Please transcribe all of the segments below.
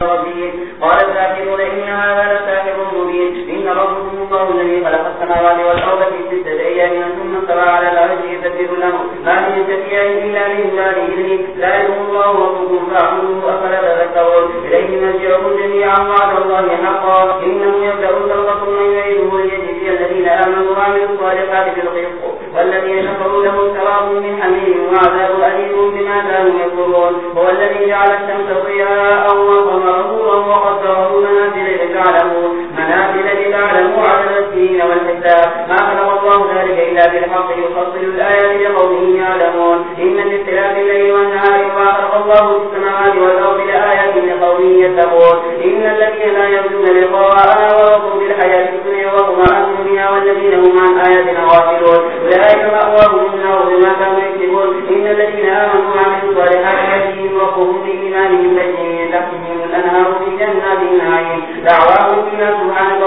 قال الكافرون إن هذا لساحر مبين. إن ربكم الله الذي خلق السماوات والأرض في ستة أيام ثم استوى على العرش يدبر له. ما من شفيع إلا من بعد إذنه. ذلكم الله ربكم فاعبدوه أفلا تذكرون. إليه مرجعكم جميعا وعد الله حقا. إنه يبدأ الخلق ثم يعيده ليجزي الذين آمنوا وعملوا الصالحات بالقسط. والذين كفروا لهم سراب من حميم وعذاب أليم بما كانوا يكفرون. هو الذي جعل الشمس ضياء وقمره وقدره منازل لتعلموا منازل لتعلموا عدد السنين والحساب. ما خلق الله ذلك إلا بالحق، يفصل الآيات لقوم يعلمون. إن من اختلاف الليل والنهار ما خلق الله في السماوات والأرض لآيات لقوم يتقون. إن الذين لا يرجون لقاءنا ورضوا بالحياة الدنيا وهم عن بها والذين هم عن آياتنا غافلون. أولئك مأواهم النار بما كانوا يكسبون. إن الذين آمنوا وعملوا الصالحات يهديهم ربهم بإيمانهم تجري من تحتهم الأنهار في جنات النعيم. دعواهم فيها سبحانك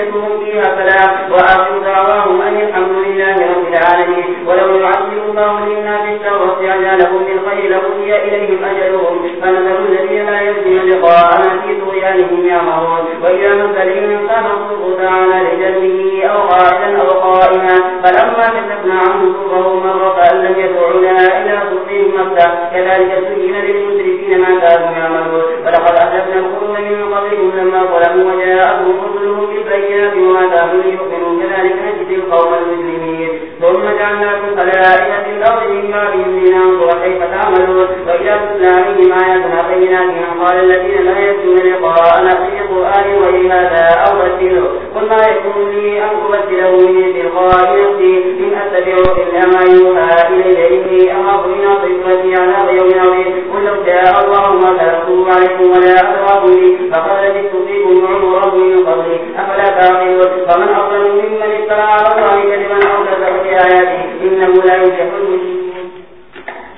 اللهم فيها سلام وآخر دعواهم أن الحمد لله رب العالمين. ولو يعذب الله للناس الشر استعجالهم بالخير لقضي إليهم أجلهم. فنذر الذين لا يرجون لقاءنا في طغيانهم يعمهون وإذا مثل الإنسان الضر تعالى لجنبه أو قائلا أو قائما. فلما كشفنا عنه ضره مر فأن لم يدعونا إلى ضرهم مسا كذلك سجن للمسرفين ما كانوا يعملون. ولقد أهلكنا القرون من قبلهم لما ظلموا وجاءهم رسلهم بالبينات وما كانوا يؤمنون كذلك نجزي القوم المسلمين. ثم جعلناكم خلائف في الأرض من بعدهم لننظر كيف تعملون وإذا تتلى عليهم آياتنا قال الذين لا يرجون لقاءنا في قرآن وإن هذا أو بدله قل ما يكون لي أن أبدله من تلقاء نفسي إن أتبع إلا ما يوحى إلي إني أخاف من صفتي على يوم عظيم. قل لو شاء الله ما تركوا عليكم ولا أدراكم لي فقد لبثت فيكم عمرا من قبلي أفلا تعقلون؟ فمن أظلم ممن افترى على الله كذبا أو كذب بآياته إنه لا يفلح المجرمون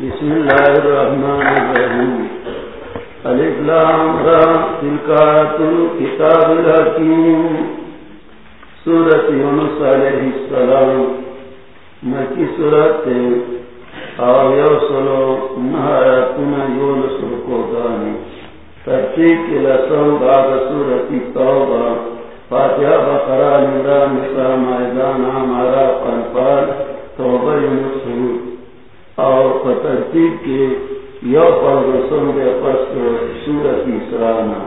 بسم الله الرحمن الرحيم الف لام را تلك الكتاب الحكيم سورة يونس عليه السلام. مکی سورت او یو سلو نهایتنا یونس رکو دانی ترتیب کی لسن بعد سورت توبہ. فاتحہ بقرہ نمران نساء مائدان عمارا قنفال توبہ یونس اور ترتیب کے یو پر رسم دے پس سورت اسرانا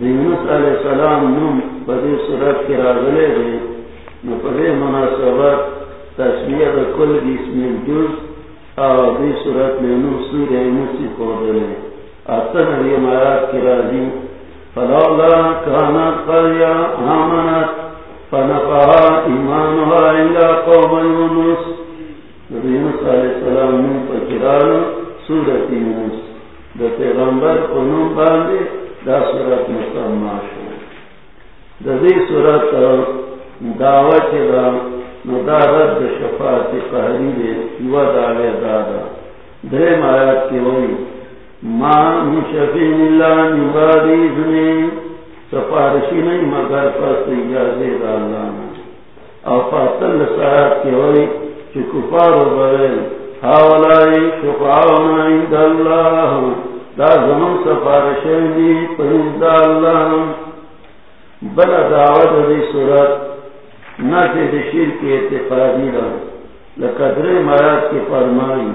یونس علیہ السلام نم بدی سورت کے راغلے دے نو پدے مناسبت تشمیہ کل بسم الجز اور دی صورت میں نو سورہ نسی کو دلے اتن یہ مارات کی راضی، فلولا کانت قریا آمنت، فنفعا ایمانها الا قوم یونس۔ یونس علیہ السلام نو پکران سورت یونس، دا پیغمبر قنوم باندے دا سورت مسلمان شو. دا دی سورت دعوت دا، نو دا رد شفاعت قہری دے یو دعوی دادا درے مایات کی وئی ما مشفین اللہ نبادی ذنی سفارشی نہیں مگر پس اجازے دا اللہ او فاتل سایات کی وئی چی کفار و بغیر عند اللہ. دا زمان سفارشی دی اللہ. بلا دعوت دی صورت، نہ شیر کے اعتقادی رہا لقدر مراد کے فرمائی،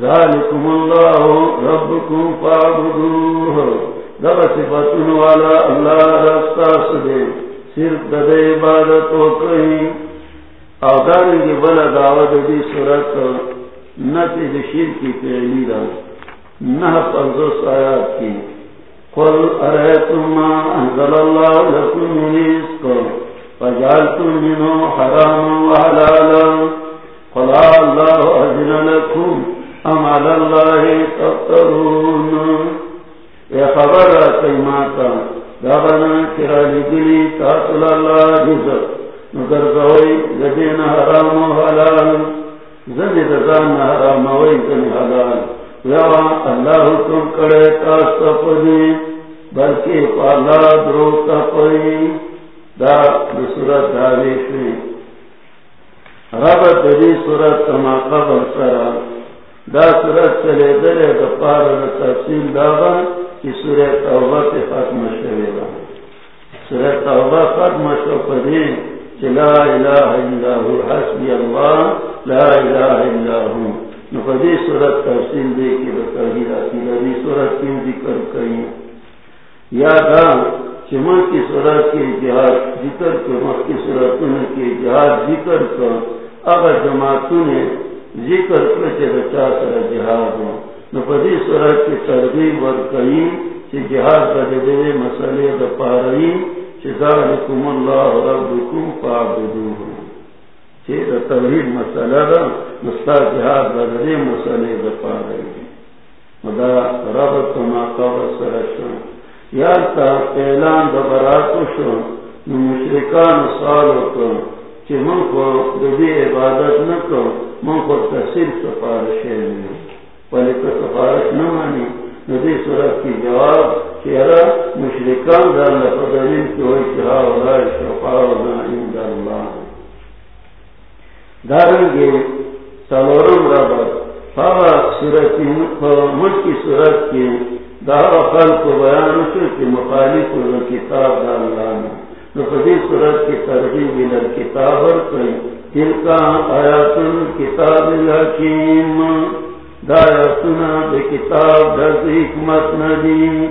ذالکم اللہ ربکم فعبدوہ دب صفتن والا اللہ رستا سدے صرف دد عبادت ہو کہیں اودار کی بلا دعوت دی صورت نہ شیر کی پہلی رہا نہ پنزو سایات کی قل أرأيتم ما أنزل الله لكم من رزق، فجعلتم منه حراما وحلالا. قل الله أذن لكم أم على الله تفترون. يا خبر كيماتا دابنا كرا لجلي تاصل الله جزء نگر حرام و حلال. دزان حرام حلال. یا اللہ حکم کرے بلکہ پالا درو کا پئی دا رب صورت کما سرا. دا صورت چلے دلے دا پار تفصیل داغا کی توبہ ختم شوے گا توبہ ختم شو پدی لا الہ الا ہو، حسبی اللہ، لا الہ الا ہو۔ نو صورت تفصیل دے کی دا توحید اصیل صورت کی ذکر کئی یا دا چمن کی صورت کی جہاد ذکر کے مخ کی صورتوں کی جہاد ذکر کر۔ اگر جماعتوں نے ذکر بچا سر جہاد ہو۔ نو پدی کی ترغیب اور کئی کہ جہاد دے مسئلے دا پارئی ذالکم اللہ ربکم فعبدوہ کہ دا توحید مسئلہ دا مستا جہاد بدے دے مسئلے دا پارئی مدا رب ما قبر سرشن یا تا اعلان دا براتو شو، نو مشرکان سالو کو کہ من کو دبی عبادت نہ کرو من کو تصیر سفارش ہے پہلے تو سفارش نہ مانی ندی صورت کی جواب کہ ارا مشرکان دا اللہ کی ہوئی شہا ولا شفاء ولا عند اللہ دارنگے سلورم رابط فاوا صورت مجھ کی صورت کی دعوی خلق کو بیان شو کہ مخالف کتاب دا اللہ نے صورت کی ترغیب کتاب کئی دل کا آیات کتاب الحکیم۔ دایاتنا بے کتاب درد حکمت ندی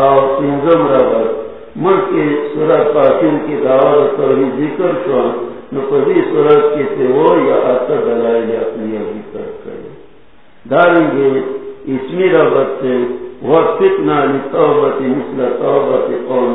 اور سنزم ربط ملک کی صورت پاکن کی دعوت توحید ذکر شو. نقدی صورت کی سے وہ یا آتا دلائل اپنی ابھی ذکر کرے. داریں گے اسمی ربط سے وفقنا لتوبة مثل توبة قوم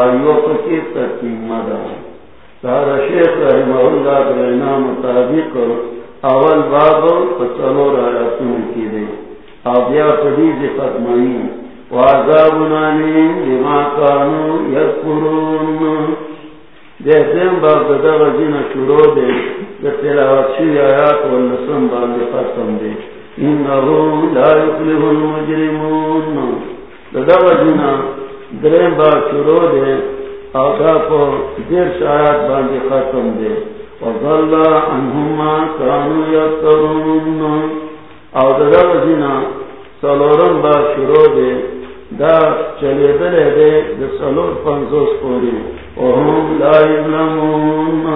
آئیو کی ترتیب مدا سارا شیخ رحمہ اللہ مطابق اول باب چلو رایا تم کی دے۔ آبیا پڑی سے ختمائی واضح بنانی لما کانو یذکرون۔ جیسے باب ددا وجین شروع دے تلاوت شی آیات والنسم باندے ختم دے۔ انہو لا یفلح المجرمون۔ ددا درم با شروع دے آگا پو دیر شایات باندی ختم دے۔ وظل عنہما کانو یترون او ددا وجنا سلورم با شروع دے، دا چلے دلے دے، دا سلور پنزوس پوری۔ وهم لا یظلمون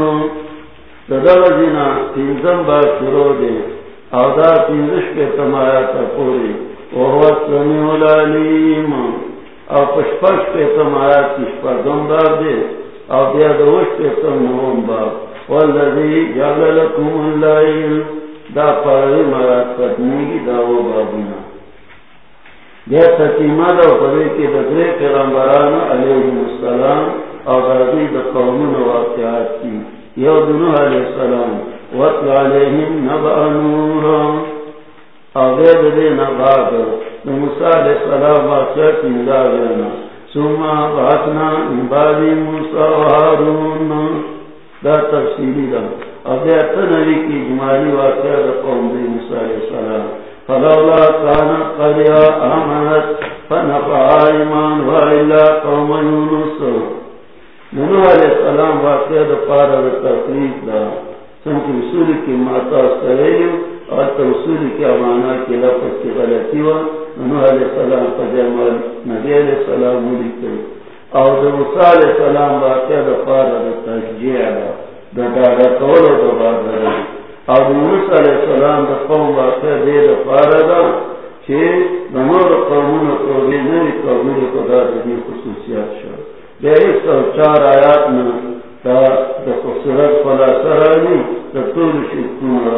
ددا وجنا تینزم با شروع دے۔ اودا پینزش پہ تمایا تا پوری۔ وہو سمیع العلیم او پشپش پہ تمایا تشپا دندار دے او بیا دوش پہ تمہون باب والذی جعل لکم دا مرات داو بابنا بیا تکیمہ دا کی پیغمبران علیہ السلام او دا قومن واقعات کی۔ یو دنو علیہ السلام اغید دے نباد موسیٰ علیہ السلام واقعہ کی مداوینا ثم باتنا انبادی موسیٰ و حارون دا تفصیلی دا۔ اغید تنوی کی جمالی واقعہ دا قوم دے موسیٰ علیہ السلام۔ فلولا کانا قریا آمنت فنفع ایمان وائلہ قوم یونس۔ ننو علیہ السلام واقعہ دا پارا دا تفریق دا۔ اصول کی ماتا اور توصول امانا لفظ کی غلطی علیہ السلام نبی علیہ السلام ملی اور دو موسیٰ علیہ السلام دفار دا تشجیع دا دا دا دا قول دا دا اور دو موسیٰ علیہ السلام دا قوم دے دفار دا چھے قومون قومی نوی دا دی خصوصیات شو۔ سو چار آیات میں فلا سرانی طول شکون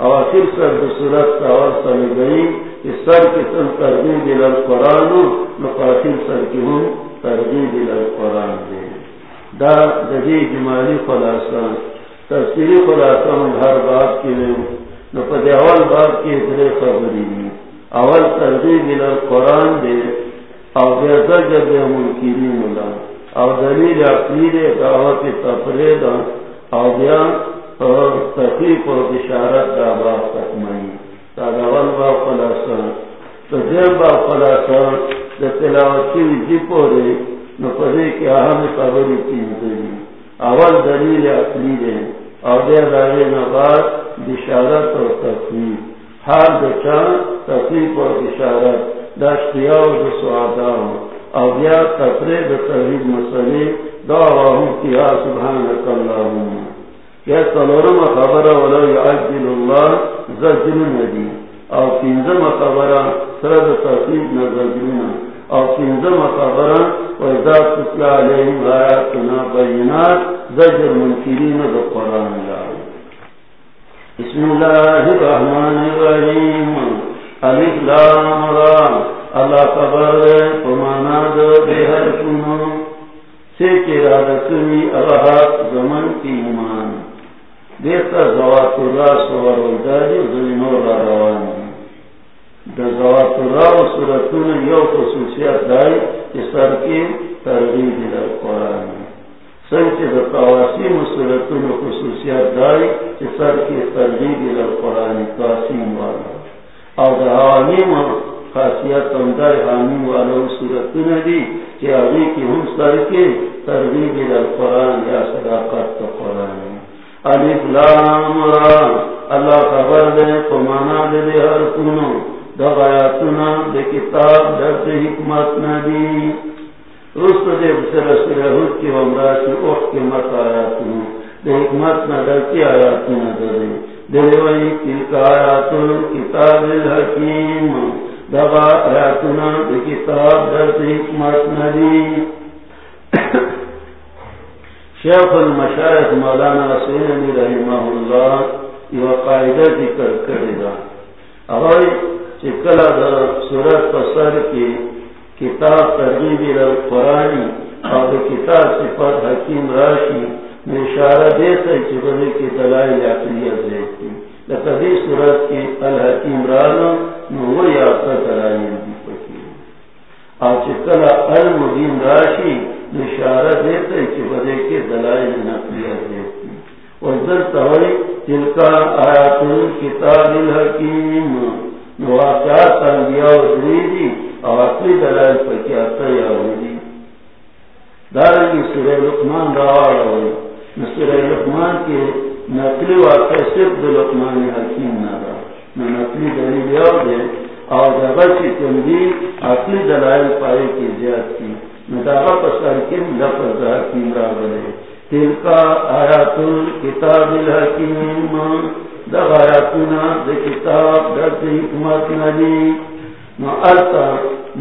او آخر سر دا صورت تاور سر گئی کہ سر کی سن ترغیب الال قرآن نقاخر سر کی ہم ترغیب الال قرآن دے۔ دا دجی جمالی خلاصہ تفصیلی خلاصہ من ہر بات کی لیے نو پا اول باب کی ادرے خبری دی۔ اول ترغیب الى قرآن دے او بے زجر بے منکرین اللہ او دلیل عقلی دے، دعوت تفرید او بیا تحقیق و بشارت دا باب تکمئی۔ تا دا اول باب خلاصا تو دیر باب خلاصا دا تلاوتی جی پورے، نو پدے کی اہم خبری چیز دے اول دلیل عقلی دے او دیر دارے نبات، بشارت و تفریق حال دچا تفریق و بشارت دا اشتیاء و دا سعاداء او بیا تفریق دا تحرید مسئلے دا واہم کیا سبحانک اللہم کیا خبر ولو یعجل اللہ ندی او پینزم خبر سرد او پینزم خبر زجر قرآن بسم الرحمن لام اللہ خبر پمانا دو سے زمن کی ایمان. دیتا زوات اللہ سور والداری زمینو را روانی دا زوات اللہ و سورتون یو خصوصیت دائی کہ سر کی ترغیب در قرآن سنچ دا قواسی مسورتون خصوصیت دائی کہ سر کی ترغیب در قرآن قاسم والا. او دا حوامیم خاصیت اندائی حامیم والا سورتون دی کہ آگی کی ہم سر کی ترغیب در قرآن یا صداقت تا قرآن علیف لام را. اللہ خبر دے پمانا دے دے ہر کنو. دا دے کتاب، درد حکمت رست دے بسر رسول حد کی ومرا کی اوخ مت آیاتنا. دے حکمت کی آیاتنا دے. دے وی تلک آیات کتاب الحکیم. دغا آیاتنا دے کتاب، درد حکمت ندی شیخ المشایخ مولانا حسین علی رحمہ اللہ یہ قاعدہ ذکر کرے گا۔ اور چکلا دا سورت پسر کی کتاب ترغیب قرآنی اور کتاب صفت حکیم راشی میں اشارہ دیتا ہے چکلے کی دلائل عقلیت دیتی لکبی سورت کی الحکیم رانا نوی آتا دلائل دی پکی۔ اور چکلا المدین راشی اشارہ دیتے کہ بدے کے دلائل نقلیت دیتی اور در تہوئی تلکا آیات کتاب الحکیم واقعات انبیاء و دریدی اور اقلی دلائل پر کیا تیاوری دارنگی سورہ لقمان روار ہوئی۔ سورہ لقمان کے نقلی واقع صرف دو لقمان حکیم نہ رہا نقلی دلیل یاو دے اور جگہ کی تنبیل اقلی دلائل پائے کی زیاد کی مداغا لفظ حکیم را بلے تلکا آیات الكتاب الحکیم آیاتنا کتاب حکمت ندی نو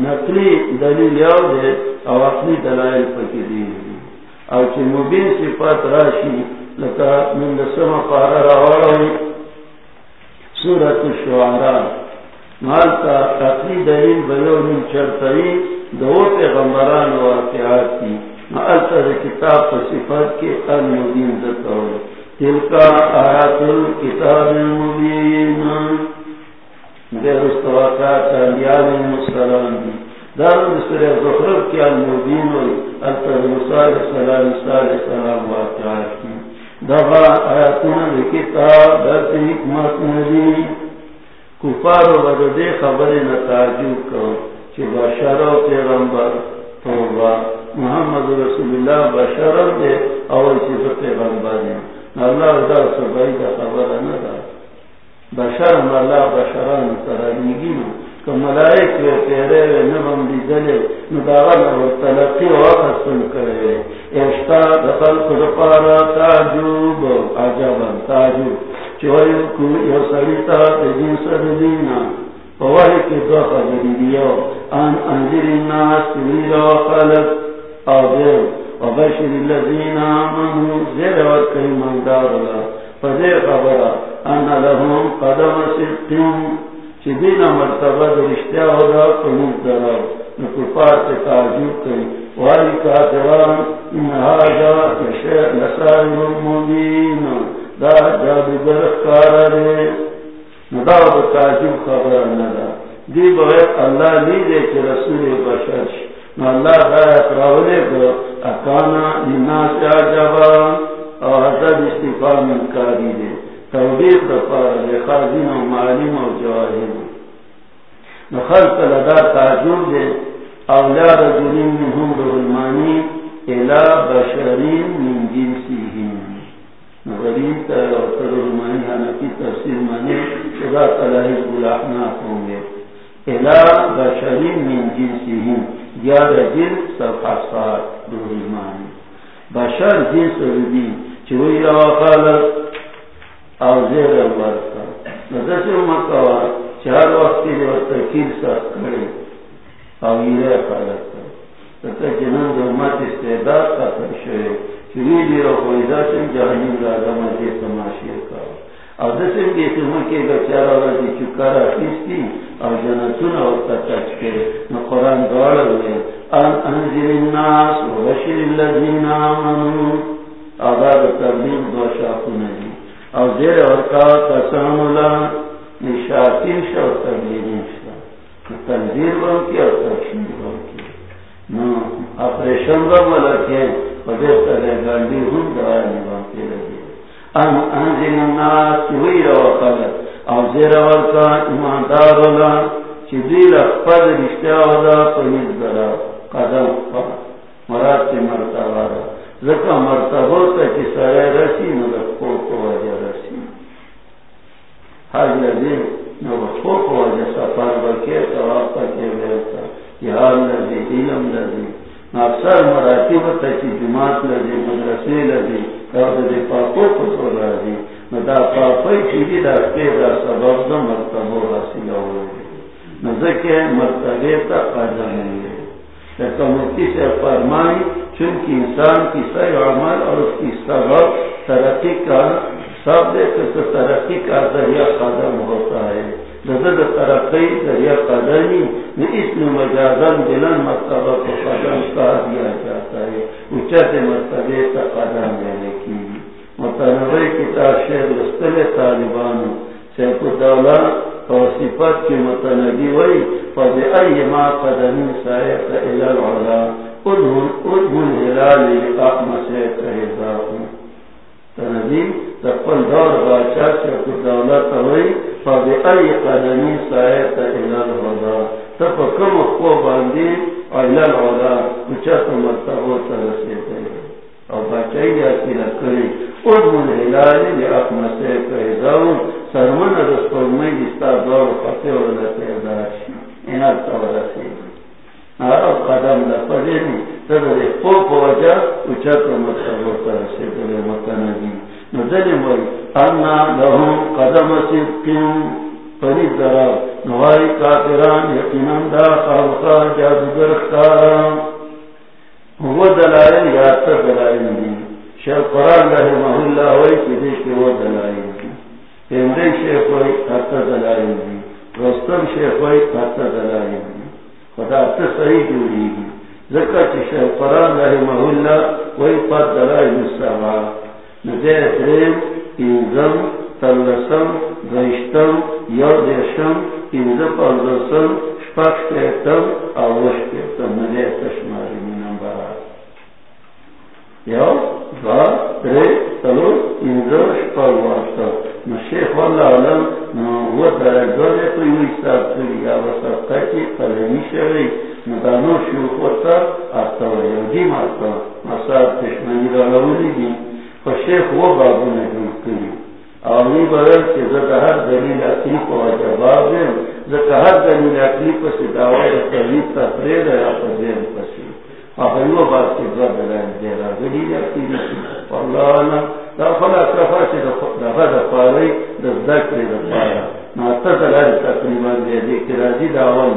نقلی دلیل یاو دے او اقلی دلائل پکی دی. او چی مبین صفات راشی لکا من دسم قارا راوڑی سورت الشعراء. مالتا اقلی دلیل بیو من چرطوی دو پیغمبران واقعات کی مالتا دے کتاب پر صفات کے المبین دتا ہوئی تلکا آیات الكتاب المبین. دیر استواقات انبیاء المسلم دی دار مصر زخرف کی المبین ہوئی التر مصار سلام صالح سلام واقعات کی دبا آیاتنا کتاب درد حکمت نبی کفار و بدے خبر نتاجوب کرو کہ بشر و پیغمبر توبہ. محمد رسول اللہ بشر دے اول چیز پیغمبر دے اللہ دا سبائی دا خبر ندا بشر اللہ بشران ترانیگی نو کہ ملائک وی پیرے وی نمم دی دلے نداغن و تلقی و آخستن کرے. اشتا دخل کدپارا تاجوب عجبا تاجوب چوئیو کو یو سریتا تجین سردینا ووہی کی دو خبری دیو۔ ان انجر الناس ویرا خلق آدھر وبشر الذين آمنوا۔ زر وكي من دار الله فذي خبر أن لهم قدم صدقهم چدین مرتبہ رشتہ ہوگا قنوب درا نکفار سے تعجب کئی۔ والی کافران ان هذا لسائر مبین۔ دا جادوگر کارا رے ندا تعجب خبر ندا دی بغیر اللہ لی دے کہ رسول بشر نو اللہ خیرت راولے گو اکانا لناس عجبا او حضر استفا من کاری دے توبیق دفار دے خازین و معلم و جواہر نو خلق لدا تعجب دے اولا رجلین منہم رحلمانی الى بشرین من جنسیہم غریب ترمانی حنفی تفسیر مانے، خدا تلاحی الاحناف ہوں گے۔ الہ بشری من جنسی جنسیہم گیارہ جنس صفحات دو ایمانی بشر جنس ردی چوئی روا خالت او زیر الورکا ندس مکوا چار وقت کے جو ترکیل سخت کرے او ایرے خالت تک جنن دو مات استعداد کا ترشوئے چوئی دی رو خویدہ سے جہنیم را کا او دسن کی تمہیں کہ بچارا رضی چکارا کیستی او جنتون او تتاچ کے نو قرآن دوارا ہوئے ان انزل الناس و بشر اللذین آمنو او تبلیغ دو شاکو نجی او زیر ورکا قسام اللہ نشاکین شا و تبلیغین شا تنزیر بانکی او تکشیر بانکی نو اپریشن با ملکے خدر تلے گاندی ہم دوار نبانکی لگی ان انزل الناس وی رو خلق او زیر ورکا ایماندار چی دیل پنیز درا قدم مراد تی مرتبہ را۔ ذکا مرتبہ تا چی سرے رسی کو وجہ رسی۔ کو وجہ سفر بیتا یا علم اکثر مراتب تا چی جماعت لذی مدرسی لذی پاپو دا پاپی چیزی دا پیدا سبب دا مرتبہ حاصل ہوئے۔ نزکے مرتبے تا لیکن سے فرمائی، چونکہ انسان کی صحیح عمل اور اس کی سبب ترقی کا سب دے ترقی کا ذریعہ قدم ہوتا ہے۔ نظر ترقی قدمی اس میں مجازن مرتبہ کو قدم کہا دیا جاتا ہے مرتبے قدم لینے کی متنوع کتاب طالبان سیف الدولہ اور صفت کی وئی فض ما قدمی سائق الى العلا ادھن ہلال اقم سیق تنبی تقبل دور بادشاہ سیف الدولہ توئی فض ای قدمی سائق الى العلا تب کم اخو باندی الى العلا اچھا مرتبہ ترسے گئے اور بچائی آتی لکری ادمون حلالی لی اقمسے قیداؤن سرمن رسول میں جستا دور خطے و لتے داشی انات تورسی آرہ قدم دا لپدینی تدر خوب وجہ اچھت و مرتبو ترسی دل مکنگی ندلی موی انا لهم قدم سبکیم فرید درا نوائی کافران یقینان دا خالقا جادگر اختاران وہ دلائل یا تر دلائل دی شیخ قرآن رحمہ اللہ ہوئی کہ دیش کے وہ دلائل دی پیمدے شیخ ہوئی حتی دلائل دی رستم شیخ ہوئی حتی دلائل دی خدا تا صحیح جوڑی گی چی رحمہ اللہ درم انزم تلسم انزم شپاک اوش پیتم تشماری یو دو تری تلو انزو شپر دے آمی ہر دلیل اقلی کو جواب دلیل اقلی پسی دعوی تفرید پسی اپنو بات کے بعد دلائل دے رہا گلی جاتی نہیں اللہ دا فلا کفا سے دفا دفا رہی دا ذکر دفا رہا ناتا دلائل تقریباً دے دے کہ راجی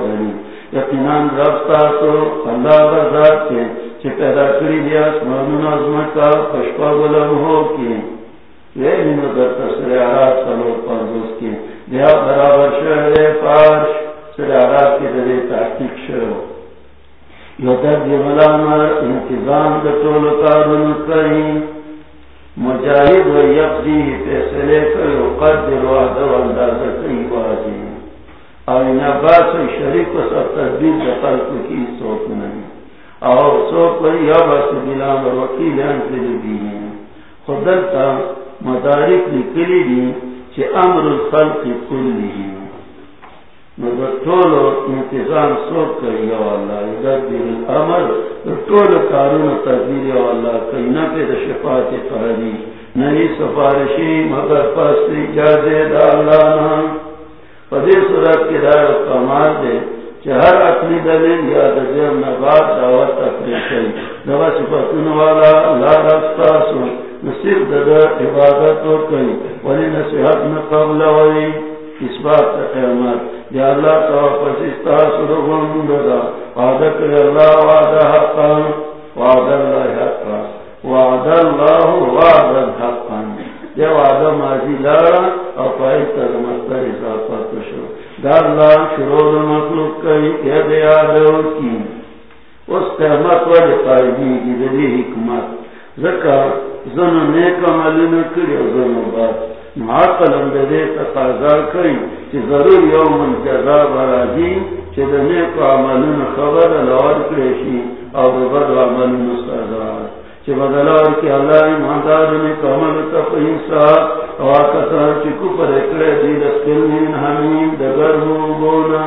بنی۔ یقینان رب تاسو اللہ برداد کے چھ پیدا کری دیا اسمانون عظمت کا بلن ہو کی۔ یہ منو در تسر عراب سلو پردوس کی۔ دیا برابر شہر پارش، سر عراب کے دلے تحقیق شہر انتظام دا کارون کری مجاہد و یقی فیصلے کرو قدر وعدہ و اندازہ کئی اور ان عباس شریف و سب تدبیر دخل کی سوک نہیں. اور سوک پر یا بس بلام و وکیل انزل بھی ہیں. خودلتا مدارک لکلی دی چھ امر الخلق کلی. ہیں ٹولو انتظام سوک کری یا اللہ ادبیر الامر کارون تدبیر یا اللہ کئی نفید شفاعت قہری نئی سفارشی مگر پس اجازے دا اللہ نا پدی صورت کی دار کمال دے چہر اپنی دلیل یا دجر نبات دعوت تفریشی دوا سفتن والا اللہ رفتا سو نصیب ددا عبادت اور کئی ولی نصیحت نقبل وی اس بات قیامت. یا اللہ تو پسستا سرغن دا وعدہ کر اللہ، وعدہ حقا، وعدہ اللہ حقا، وعدہ اللہ، وعدہ حقا۔ یا وعدہ ماضی لارا اور پائی تر مستر اضافت شو دا اللہ شروع مخلوق کئی کہ دے آدھو کی۔ اس قیمت والے قائدی کی دلی حکمت۔ ذکا زن نیک عملی نکری زن بات۔ معاقل اندرے تقاضا کئی چی ضرور یوم جزا برازی چی دنے کو عملون خبر لور کریشی او ببد عملون سزا۔ چی بدلور کی اللہ ایماندار نے کمل تفہیم سا او آکتا چی کپر اکڑے دید اسکلین حمیم دگر موگونا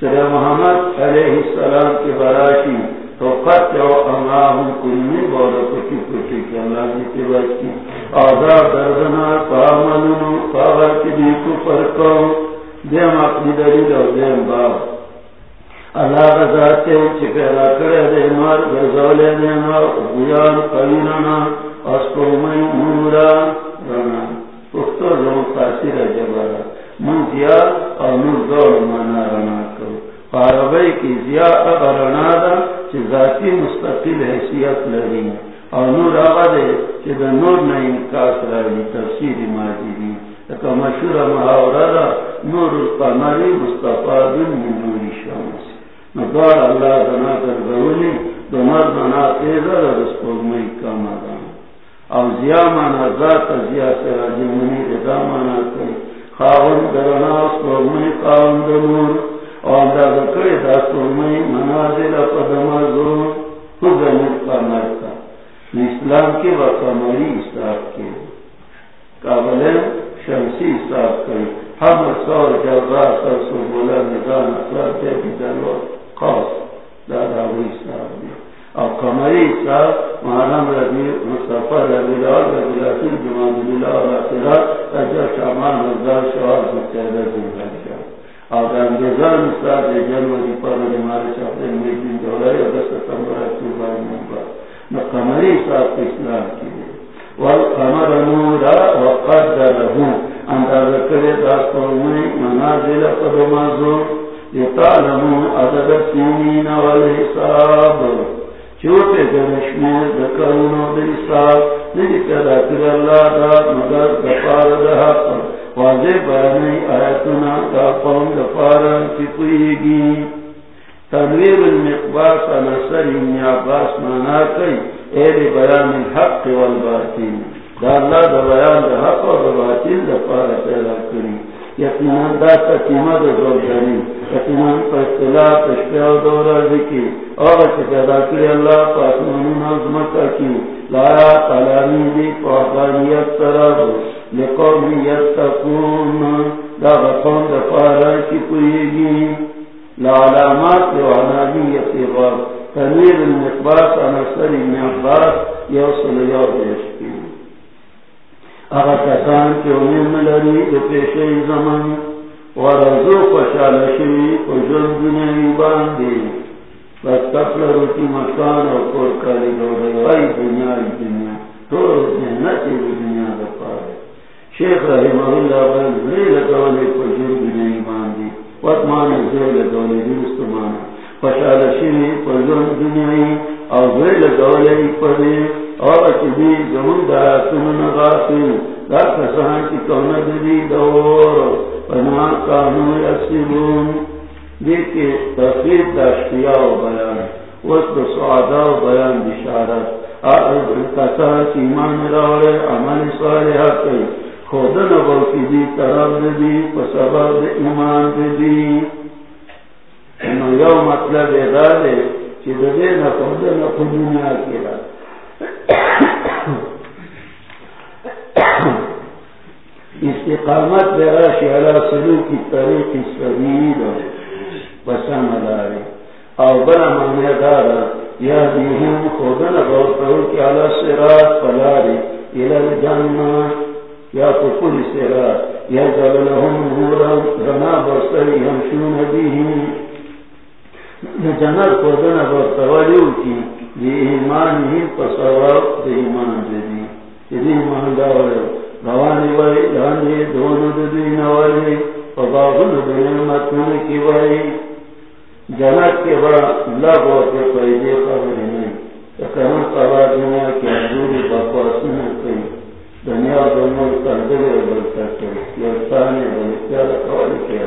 سر محمد علیہ السلام کی براشی تو قطع امام کلی بولا کچی کچی کی اللہ جی کی بچی آزاد دردنا پامنو پاور کی دیکو پرکو دیم اپنی دلیل و دیم باب اللہ رضا تے چکرہ کرے دے مار گزولے دینا بیان قویننا اسکو من نورا رنا اختر رو تاثیر جبارا من زیاد اور نور دور مانا رنا کرو عربی کی زیاد اغرنا دا چی ذاتی مستقل حیثیت لری اور نور آغا دے چی دا نور نا انکاس رہی تفسیر ماجی دی اکا مشہور محاورہ دا نور القمری مصطفیٰ بن من نوری شامس ندوار اللہ دنا کر گولی دو مرد تیزا دا رسپوگ مئی کام آدم. او زیا مانا ذات، زیا سراجی منی دا مانا کئی. خاون درنا سپوگ مئی خاون دا اور دا سرمئی منازل اسلام کے و قمری اسلاف کے قابل شمسی اسلاف کے ہم سور جبا سر سو بولا نظام اثر دے خاص۔ دادا وہ اسلاف دے اور قمری اسلاف محرم ربی مصطفیٰ ربی اللہ ربی اللہ جمع اللہ اور اثرات اجر شامان رضا شوار سکتے رضی اللہ اور انگریزان استاد جنم دی پر ہمارے اگست ستمبر اکتوبر نومبر نہ قمری صاحب اسلام کی والقمر نورا وقدره اندازہ کرے داستوں میں منازل قدمازو عدد والحساب چوٹے جنشمے ذکرونو کدا کر اللہ واضح بیانی آیتنا قوم کی تنویر المقباس نصر ابن عباس مانا کئی بیان الحق دا اللہ دا بیان دا حق و دا باطل پیدا کری۔ یقیناً دا تقیمہ دا زوجانی یقیناً پا اصطلاح تشکیع و دورا ذکی اور اچھا پیدا کری اللہ پاس منون عظمتا کی لایا تلامی دی پا پاکانیت طرح لقوم یتقون دا غفون دا پارا کی پوئیگی لعلامات و وعنانیت غاب تنویر المقباس انصر ابن عباس یوصل یو دیشکی اغا کسان کی امیم لری دو پیشی زمان ورزو پشال شوی پجن دنیای باندی بس کفل روٹی مکان و کور کاری دو دیوائی دنیای دنیا تو نہ محنتی دنیا دا پارا شیخ رحمہ اللہ بل زیل دولے کو جرگ نہیں باندھی وطمان زیل دولے درست مانا پشال شیری پر جرم دنیای اور زیل دولے پدے اور دا دا کسان کی کون دور پنا دیکھے دا اشتیاء و بیان، وسط سعادہ و بیان بشارت۔ ایمان راوڑے، عمل صالحہ کئی دی طرف دی، پسبب ایمان دی۔ یو مطلب کہ دے نہ استقامت میرا شہرا سلو کی طریق سبید پسند دارے اور بڑا مانے دارا یا دیہم خودن بہت کہ اعلی سرات پلارے الى جنہ یا تو کل سرا یا جبلہم نورا. رنا بسری ہمشون بیہی جنر کو دن بسوالیو کی. دی ایمان ہی پسواب دی ایمان دی۔ دی ایمان داولی روانی وائی لانی دونو دی نوالی فبابن دی نعمتون کی وائی جنت کے بڑا لگو کے پیدے خبری نہیں۔ کہ سوا دنیا کی حضوری بقواسن کئی دنیا دونوں کردے بل سکتے یوستان بل کیا قول کیا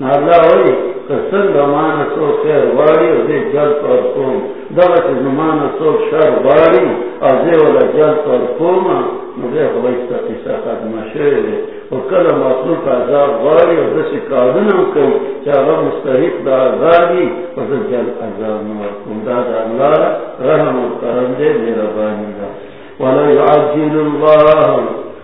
نادا ہوئی کسن زمان سو خیر واری او دے جل پر کوم دغت زمان سو شر واری او دے والا جل پر کوم نو دے خویستا ختم شوئے دے کل مخلوق عذاب واری او دسی کادنم کن چاگا مستحق دا عذابی و دے جل عذاب نوکم دا دا اللہ رحم و کرم دے میرا بانی دا. ولا يعجل الله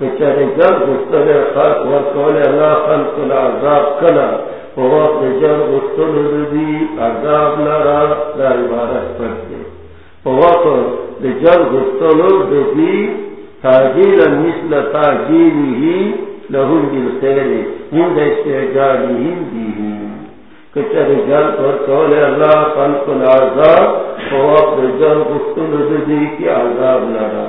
کچارے جل گفتر خلق ورکول اللہ خلق العذاب کلا ووقت جل گفتر دی عذاب لرا، لا عبارت پڑھتے ووقت جل گفتر دی تاجیل مثل تاجیلی، لہم بالخیر ہند استعجالہم دیہم کچر جل پر قول اللہ خلق العذاب فوقت جل قتل دی کی عذاب لرا۔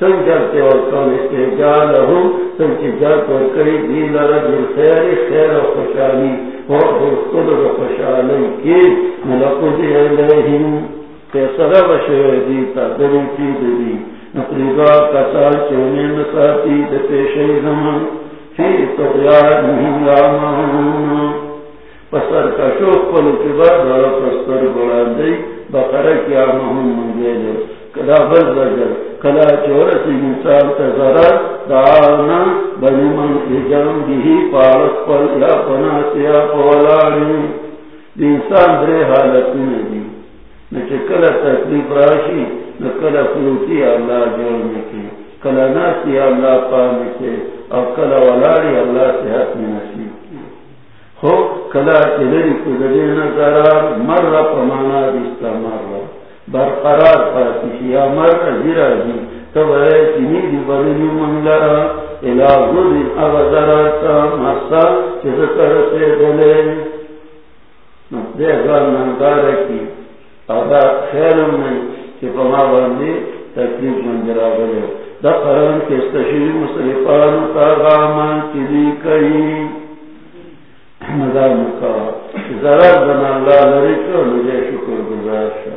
سنگ جلتے اور کول استجال ہوں کئی دی لرا جل خیر خیر و خوشحالی۔ و خوشحالی کی۔ علیہم فیصلہ دیتا دلی کی نقریبا چونے زمان۔ فی تغیار پسر کا شوق پلو کے بعد بڑا پستر بڑا دی بقرہ کیا محمد منگے کلا بل بجر کلا چورسی انسان کا ذرا دعانا بنی من اجام بھی پارس پل یا پنا سیا پولاری انسان درے حالت میں دی نچے کلا تکلیف راشی، نہ کلا فلوتی اللہ جوڑنے کی کلا ناسی اللہ پانے کے اور کلا ولاری اللہ صحت میں نصیب کی. ہو کلا چلری کدری نظرار مر پمانا دستا مر برقرار پاتی یا مر زیرا جی تب ہے چینی دی بلنی منگلرا الہ گوزی اغذراتا مسا چیز کرتے دلے. دے گار ننگار کی ادا خیرم نہیں کہ پما بندی تکلیف منجرا بلے دا قرآن کے استشیر مصرفان کا غامان چلی کئی. مدار مکا ذرا بنا اللہ لری کو مجھے شکر گزار شا.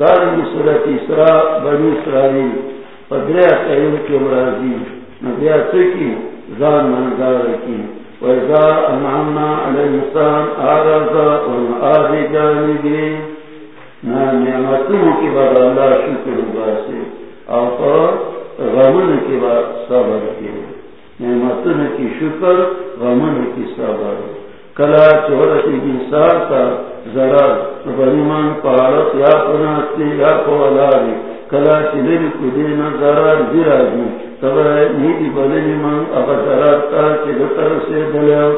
دارنگی صورت اسراء، بنی اسرائیل پدریا قیم کی امراضی نبیا سکی زان منگار کی۔ ویزا انعامنا علی الانسان آرازا ونعاذ جانبی نعمتوں کی بعد اللہ شکر باسے اور غمن کی بعد صبر کی نعمتن کی شکر، غمن کی صبر۔ کلا چورتی انسان کا ذرا بریمان پارت یا پناستی یا پولاری کلا چلری کدین ذرا زیرا دی تب نیدی بلنی من اگر ذرا تا چلتر سے دلیو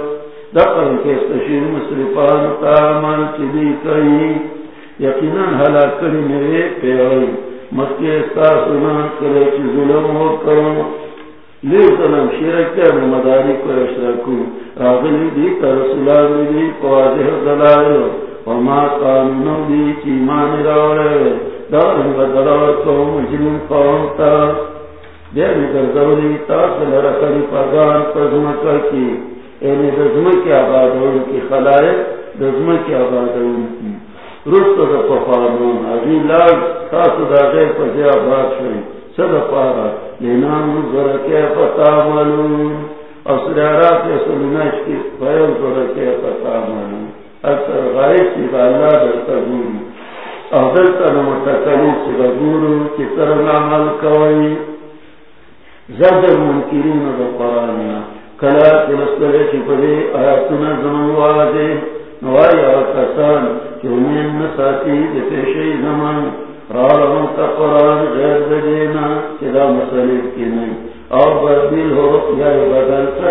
دقل کے استشیر مصرفان تا چلی کئی. یقینا حلا کری میرے پیوئی مکی استاسنا کرے چی ظلم ہو کروں. لیو تنم شرک کیا مداری کو اشرکو راغلی دی ترسولان دی قواضح دلائل وما قانونو دی چیمان راولے دارن بدلاو تو مجرم قومتا دیر گردولی تاصل رکھنی پاگان پزمکا کی اینی دزمکی آبادون کی خلائق دزمکی آبادون کی رست دا پفانون ابھی لاغ تاسو دا غیر پزی آباد شوئی صد پارا لینام زرکے پتا ملون اسرارات سلنش کی فیل زرکے پتا ملون اکثر غائب سی اللہ در تبوری احضر تنم کی عمل کوئی منکرین دا قرآنیا کلا تلسلے چی پدے آیاتنا نوائی چی نساتی دے پیشی قرآن غیر دینا مسئلے کی نہیں اور بدل ہو یا بدل کا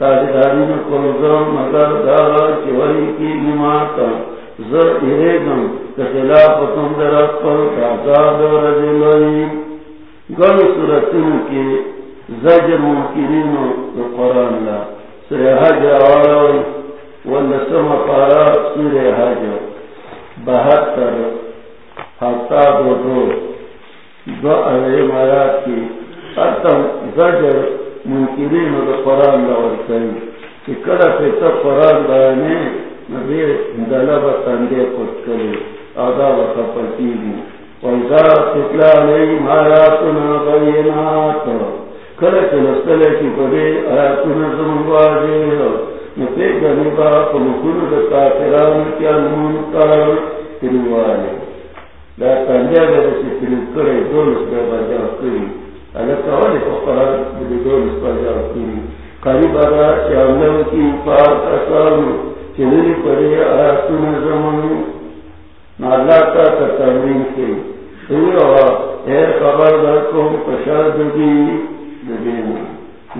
تاجداری میں کوزم مگر دارا چوری کی نماتا زر اریگم کخلاف تم در اقل تعزاد و رجلوی گل سورتن کی زجر منکرین و قرآن لا. سر حج آوائی واللسم پارا سور حج. بہتر حتا دو دو. دو اعیم آیات کی اتم زجر منکرین دا قرآن لاول کئی کہ کڑا پیتا قرآن دانے نبی دلبا تندے خود کری آدھا وقا پتیگی وَإِذَا تُتْلَى عَلَيْهِمْ آيَاتُنَا بَيِّنَاتٍ کله چې لستل کی پدې آیاتونه زموږ واجه نو په دې با په مخونو د کافرانو کې کار کړواله دا څنګه به چې تل کړې ټول څه به باندې کړی اگر کوالی فقران بلی دون اسپاجا کری قریب آگا چاہملو کی پار کسانو چلنی پڑی آیاتون زمان نالا تا تتامین کی ایوہ اے خبر درکم پشاردگی دبینا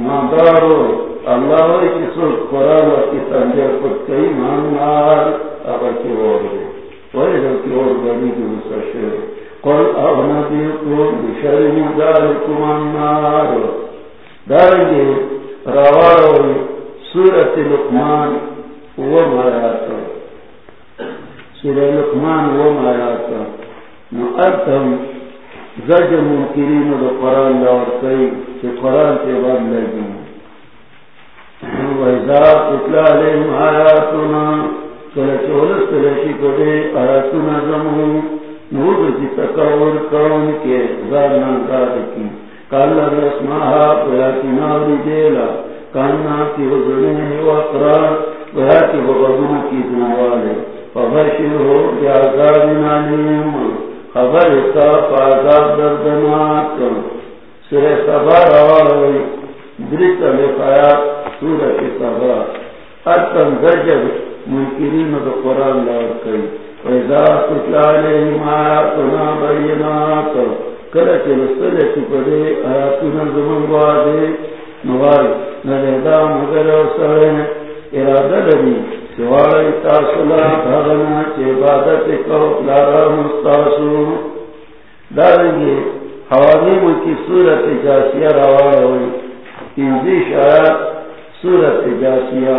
ماندارو اللہ وی کسو قرآن وقتی سنجر خود کئی ماننار اگر کی اور دے وی جو کی اور بنی جو مساشر قل اغنبیکم بشر ذالکم النار دارنگی روارو سورت لقمان و ماراتا سورت لقمان و ماراتا نو ارتم زج منکرین دا قرآن دور کئی قرآن تی باب لگی. وَإِذَا قُتْلَى عَلَيْهِمْ آيَاتُنَا کله چولست لشی کده آیاتنا نوز جی تکور کون کے زارنا کار کی۔ کالا رسماها بیاتی ناوری دیلا۔ کاننا کی وزنے وقرار بیاتی وغدون کی دنوالے فبشر ہو بیازاد نالیم۔ خبر اتا فازاد دردنات سر سبا رواروی درست لقایات سورت سبا اتن درجب منکرین دا قرآن لار کئی وَإِذَا عبادت کو لارا مستاسو حوالی مو کی صورت جاسیہ صورت جاسیہ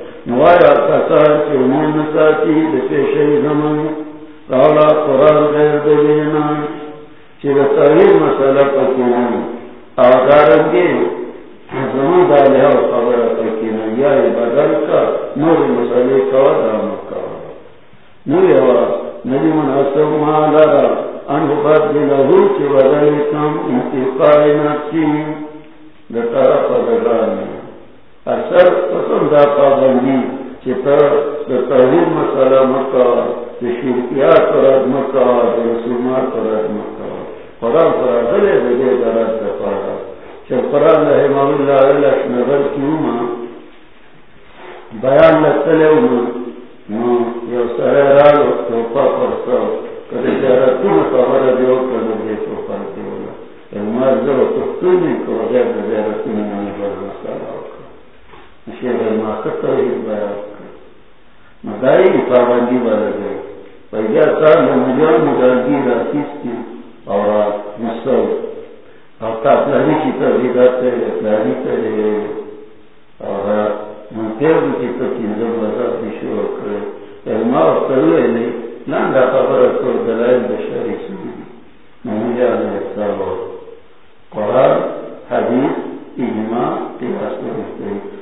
نوایا کسان چی امون نساتی دپیشی زمن راولا قرآن غیر دلینا چی بطایر مسئلہ پکنان پکینا آدارنگی زمن دالیہ و خبر پکینا یا بدل کا نور مسئلے کا دامت کا نوی ہوا نبی مناسب مالارا انہو بدلہو چی بدل کم انتقائی نفسی دطرف دلانی اثر پسند پابندی چتر توحید مسئلہ مکہ شرکیات فرد مکہ رسومات فرد مکہ۔ قرآن فرد دلے دلے درد دفارا چل قرآن رحمہ اللہ علیہ نظر کیوما بیان لکتلے اوما۔ نو یو سرے رالو توپا پرسو کدی جارتون خبر دیو کنو دی توپا دیولا امار زو تختونی کو غیر جارتون نانبر مسئلہ شیر ما خطر ہی پابندی والا گئے پیدا سال مجھول مجالگی راسیس کی اور مصر اور تاپلانی کی تبلیغات ہے اپلانی کرے اور منتیب کی تو چیزوں بھی شروع کرے. علماء اور تلوے نے لانگا خبر کو دلائل بشاری سنی. مہنجا علیہ قرآن، حدیث، اجماع، قیاس کرتے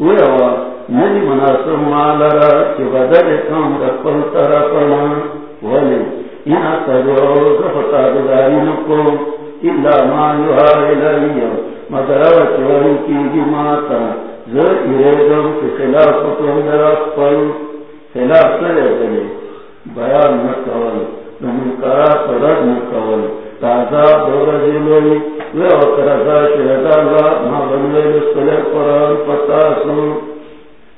دیں اوی آوا ندی مناسب مالرا چی بدل کام رکل ترا پنا ولی اینا تدعو زفتا داری نکو الا ما یوها الہی مگر آوا چوری کی گی ماتا زر ایریدم کی خلاف کتن در اقبل خلاف سرے دلی بیان نکول نمکارات رد نکول تازا دور جلوی وی اوکرزا شہدہ اللہ ما بنوی رسول قرآن پتاسو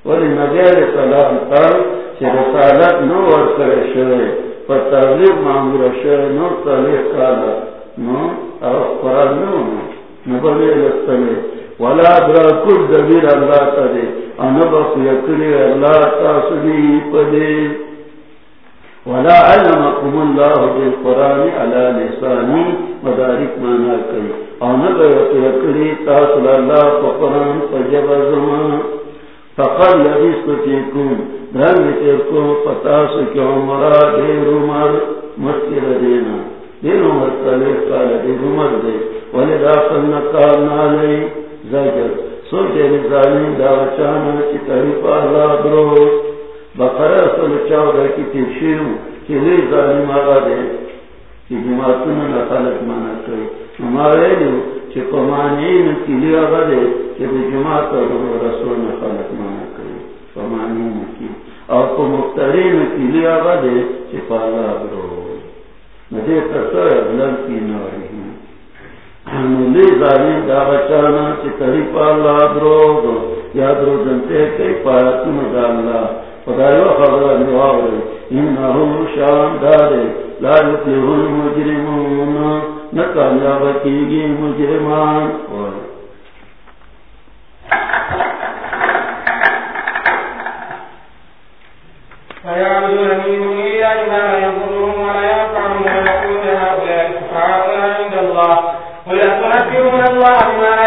ولی نبی علیہ السلام تر رسالت نو معمول نو کالا نو او قرآن نو نبی علیہ السلام ولا دبیر اللہ تا دے انبا اللہ پدے ولا علمكم الله بالقران على لساني مدارك ما نكاي انا بيقري تاسل الله القران فجب زمان. فقال لبست فيكم دل فيكم فتاس کی عمر دیر عمر مسکر دینا. دیر عمر صلیح قال دیر عمر دے. ولدا فنکارنا علی زجر. سوچے نظالین دا وچانا چی طریف اللہ دروس. بقرہ اصل چاودہ کی تیشیو کہ لیے ظالم آگا دے، کہ جماعتون نخالت مانا کرے۔ ہمارے لیو کہ پمانین کی لیے آگا دے، کہ دے جماعت اور رسول نخالت مانا کرے۔ پمانین کی اور کو مخترین کی لیے آگا دے، کہ پالا برو۔ مجھے تسر اغلب کی نوری ہیں لی ظالم دا بچانا چی قریب اللہ درو دو یاد رو جنتے کئی پایتون دا اللہ خدایو خبر لا المجرمون. مجرمان. فيعبدون من دون الله ما لا يضرهم ولا ينفعهم ويقولون هؤلاء عند الله. قل أتنبئون الله بما لا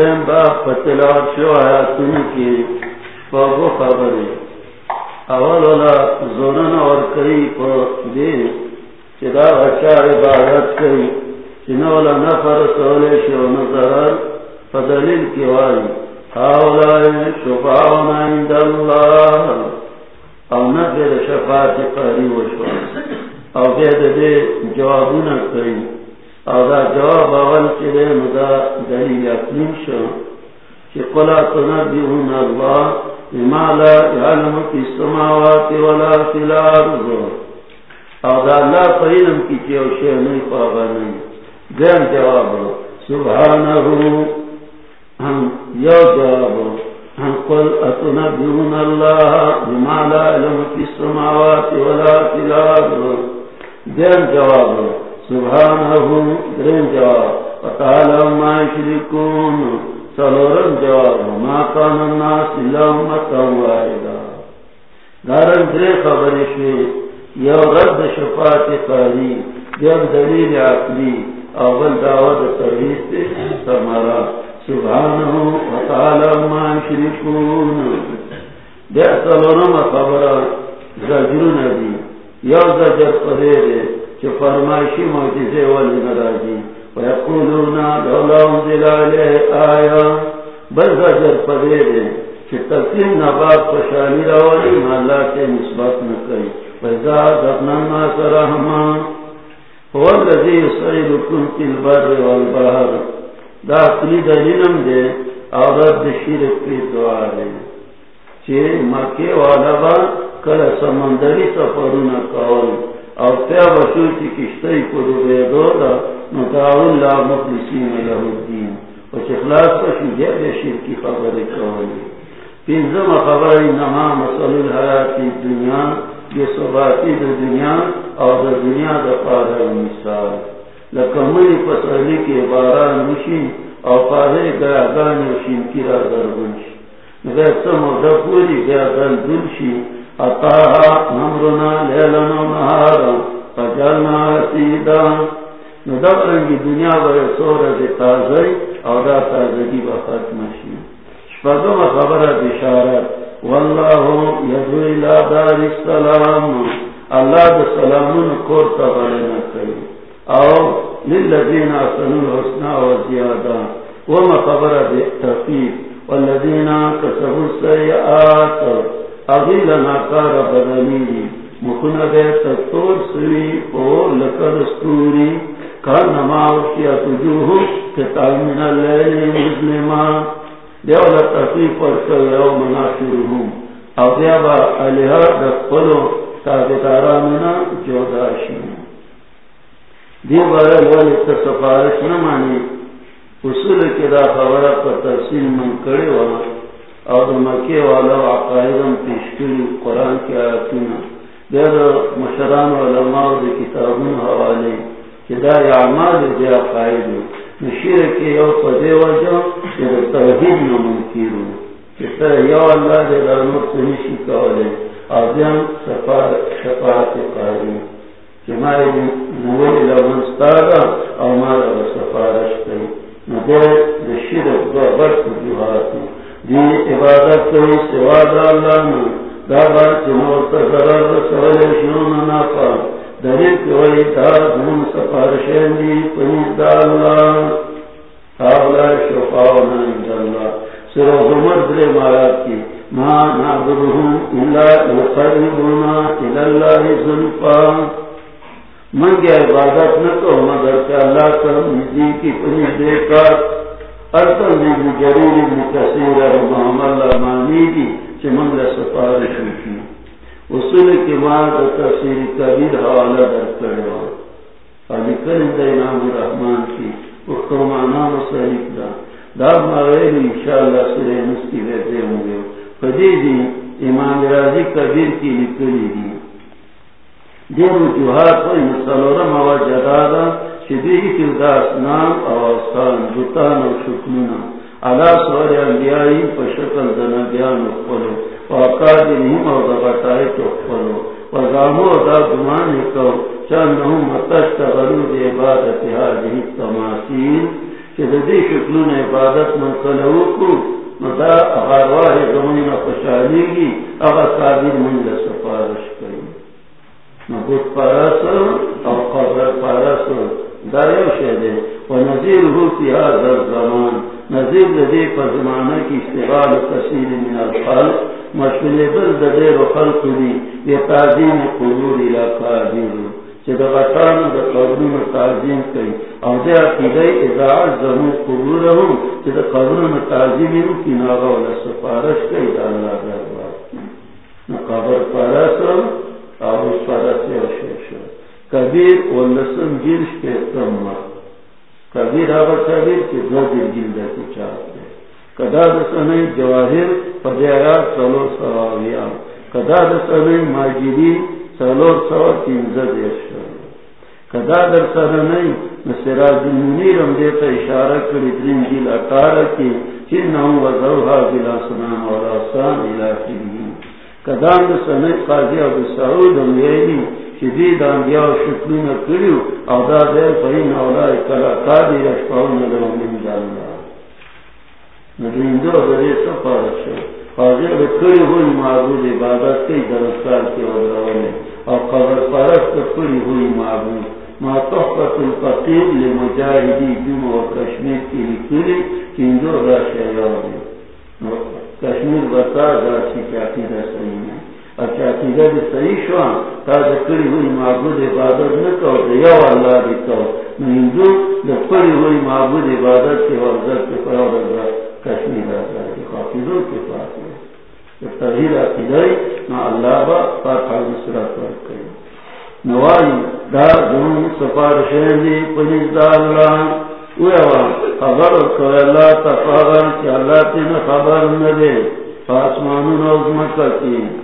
درم باپ پتلات شو آیاتون کی پاگو خبری اول والا زورن اور کئی پا دی چدا بچا عبادت کئی چنا والا نفر سولے شو نظرر فدلیل کی وائی هؤلاء شفاعنا عند الله. او نفر شفاعت قاری وشوا او بید دے جوابونا کئی او دا جواب اول چلے مدا دلیل اقلیم شو چی قلا تنبیون اللہ بما لا یعلم فی السماوات ولا فی الارض او دا اللہ فیلم کی چیو شیعنی پاگا نہیں دین جواب سبحانہو ہم یو جواب ہم قل اتنبیون اللہ بما لا یعلم فی السماوات ولا فی الارض دین جواب سبحانہو، درین جواب وتعالی ما یشرکون؟ سلورن جواب ما کان الناس الا امتا واحدا. دارن درے خبری شوی، یو رد شفاعت قاری، یو دلیل عقلی اول دعوت ترویز سمارا سبحانه وتعالى ما يشركون ده سلورم خبر زجر نبی، یو زجر قدیر چه فرمائشی معجزه والی نراجی. ویقولون لولا انزل علیه آیا. بل زجر قدیر چه تقسیم نبات پشانی راولی اللہ کے نسبت نکی ویزا دبنا ناس رحمان هو الذي يسعدكم في البر والبحر. دا اقلی دلیلم دے عورت شرک کی دعا دے. چی مکے والا با کل سمندری سفرون کول. او چی بیدو دا نتاون لا مخلصین له الدین۔ و چی خلاص شرکی خبر کولی پینزم خبر انما مسئل الحیاتی دنیا، یہ صباتی دا دنیا او دا دنیا دا پادر مثال۔ لکمری پسرلی کے باران مشین او پارے گیا گانی و کی را در بنشی سمو دپوری گیا دل دلشی و نهارا دنیا بر سور دی تازی او دا تازگی بخط مشی شپدم خبر بشارت واللہ یدو الى دار السلام اللہ دا سلامون کورتا بلنا کئی او للذین احسنوا الحسنى وزیادہ وما خبر بالتخفیف والذین کسبوا السیئات اغیل ناکار بدلیلی مکن بیت تور سوی اور لکر استوری کارنما وشیت جوہو کتاب من اللیل مظلما. دیولا تخفیف ورکو یوم ناشرهم. او دیابا علیہ دقلو سفارش نہ مانی اصول کے دا خبر پر تفصیل من کرے والا اور مکے والا عقائدم پیش کری قرآن کی آیتنا دیر مشران علماء دی کتابون حوالے کہ دا اعمال دی عقائد نشیر کے یو پدے وجہ کہ توحید نہ کہ تا یو اللہ دے دانو سنشی کولے آدم شفاعت قاری ہمارے نوے لمنستاگا اور ہمارا سفارش کئی نبیر شرک دو برک جوہاتی جی، دی عبادت کئی سواد اللہ نا دابا چنور تا تضرر رسول شنون نافا دلیل کوئی دا دون سفارشین دی پنیز دا اللہ۔ آولا شفاونا عند اللہ۔ سر عمر در مارات کی۔ ما نعبدهم الا يقربونا الى الله زلفا۔ من گیا عبادت نہ تو مگر کہ اللہ کا نزی کی پنی دے کر ارتن دی جریر ابن کثیر رحمہ اللہ مانی دی کہ من لا سفارش کی اصول کے بعد تفسیر کبیر حوالہ در کرے اور لکھن دے نام الرحمن کی اخرمانا مصحیف دا. دا مغیر انشاءاللہ سرے مستی ویدے ہوں گے. فدیدی امام راضی کبیر کی لکھنی دی. دیر وجوہات و مسلورم و جدادا شدیدی کی او جتان علا انبیائی پا شکل دنا بیان اخفلو و او و زامو دا متشت عبادت تماسین کہ شکلون عبادت من کو مدا اغارواہ زمین خوشحالی گی اغا قابل من لسفارش کری نبوت پارس او قبر پارس دایو شہدے و نظیر ہو فی هذا الزمان. نظیر لدی پر زمانہ کی استغال کثیر من الخلق. مشکل بل ددیر و خلق دی یہ تعظیم قدور علاقہ دیرو چې د غټانو د قبرونو تعظیم کوي. او د عقیده ازار زمو قبورهم، چې د قبرونو تعظیم یې کی ناغه ولا سفارش کوي د الله دربار. نو قبر پراسو او پراسو شو شو کبیر اور ولسم جیرش په تم کبیر هغه کبیر چې دو دې جلد کې چاپ دی کدا د سنې جواهر په دې سواویا کدا د سنې ماجدی څلور سو پنځه دیش کدا در سر نہیں سراج منیرم دیتا اشارہ کری درین جیل اٹارہ کی. چنہم وزوها بلا سنان ولا سان الہی کدام در سنی قاضی ابو سعود ہم امیلی شدید و او دا دیر فین من دو سفارت شو. ہوئی معبود عبادت کی کی او قبر پرست کری ہوئی معبود. ما تحفت الفقیر لمجاہدی جمع و کشمیر کی لکلی کندو را شیعادی کشمیر بتا دا چی اور چاکیدہ دی صحیح شوان تا دکری ہوئی معبود عبادت اللہ ہندو ہوئی معبود عبادت کے وقت کے رضا کشمیر رضا کے پاس ہے۔ اللہ با نوائی، دا دی پنیز دا اللہ ویوا خبر کوئی اللہ تفاغر کی اللہ خبر فاسمانون عظمت کی۔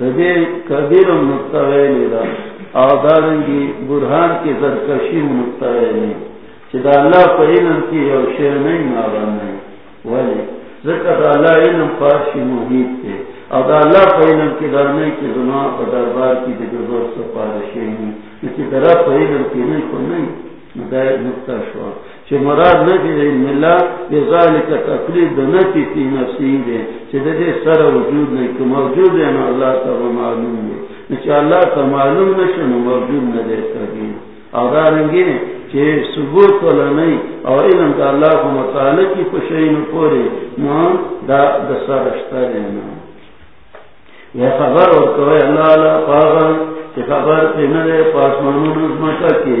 دبی کبیر مقتویلی دا. او دارنگی برحان کی زرکشی مقتویلی چی دا اللہ پا علم کی یو شیر نہیں مارا نہیں ولی، ذکر دا اللہ علم پاشی محیط تے. او دا اللہ پا علم کی درنے کی زنا پا دربار کی دی دور سفارشی نہیں اسی طرح پا علم کی نہیں کو نہیں. مدائر نکتہ شوا مراد نفی دی علم اللہ بی ذالک تقلید دا نفی فی نفسی دے چی دے سر وجود نہیں کہ موجود ہے نا اللہ تا معلوم دے چی اللہ تا معلوم نشن موجود ندے تغیر او دا رنگی چی ثبوت والا نہیں او علم دا اللہ کو مطالع کی پشین پوری. نا دا دا سر اشتر ہے نا یہ خبر اور کوئی اللہ اللہ پاغل کہ خبر پہ نرے پاسمانوں نظمتا کی.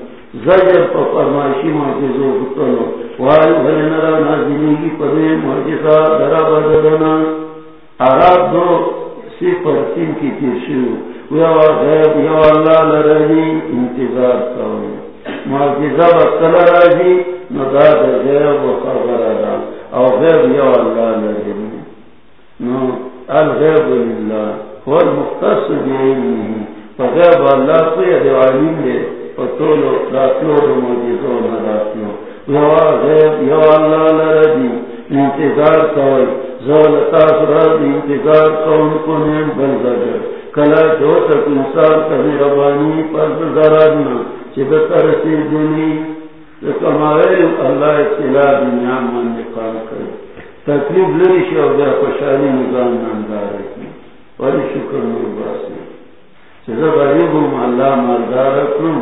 زجر پا فرمائشی معجزو بطلو وائی بھلے نرا نازلی کی پدے معجزہ، درا بددنا عراب دو صفر تین کی تیرشو ویو غیب یو اللہ لرہی انتظار کرو۔ معجزہ بطل راجی نداد غیب و خبر را او غیب یو اللہ لرہی نو، الغیب للہ۔ هو المختص بعلمه۔ فغیب اللہ قید علیم دے فتولو راتلو دو موجزو نراتلو یو غیب یو اللہ لردی انتظار کوئی. زول تاثرات انتظار کون کنیم بلزگر کلا جو تک انسان کبھی ربانی پر ذرادنا چبت رسی دنی کمائے اللہ اطلاع دنیا من نقام کرے تکلیف لری شو بیا خوشحالی نظام نامدار کی ولی شکر نور باسی چیزا غریبم اللہ مالدار اکنم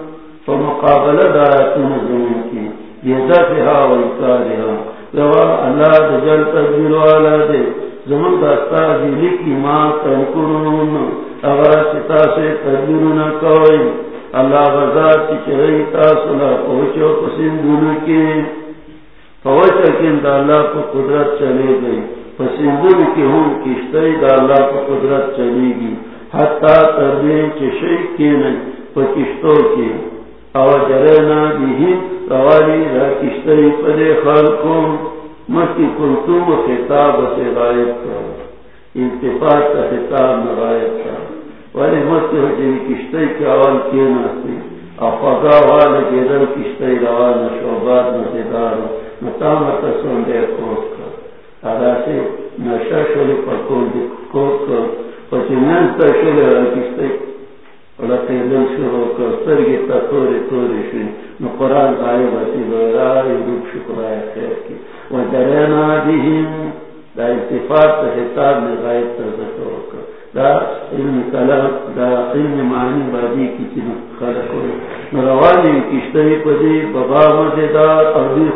فمقابل دایتنا زمین کی، یہ دفعہ و اکارها لوا اللہ دجل تدبیر والا دے زمن دستا دلی کی ماں تنکرون اگر ستا سے تدبیر کوئی اللہ بزا کی چہری تاسلا پہنچو پسند پسندون کی۔ پہنچ کن دا اللہ کو قدرت چلے گئی پسندون کی ہوں کشتری دا اللہ کو قدرت چلے گی۔ حتی تردین چشی کی نہیں پکشتوں کی۔ او جرنا بھی روالی را کشتری پدے خلقوں، مکی کنتوم خطاب سے غائب کر انتفاق کا خطاب میں غائب کر ولی مکی ہو جنی کشتی کی کیے ناستی افاقا والا گیدر کشتی روان شعبات نزدارو متامتا سندے کوت کر ادا نشا شلی پر کوت کر پچی ننستا را کشتی ولکه شروع کر، سرگی تا توری توری شوی. نو قرآن خیر کی. و دا اتفاق تا میں غائب تا ذکر کر. دا علم کلام، دا علم معنی بادی کی چنو خلق ہوئی. نو روانی کشتری پدی مزیدار دی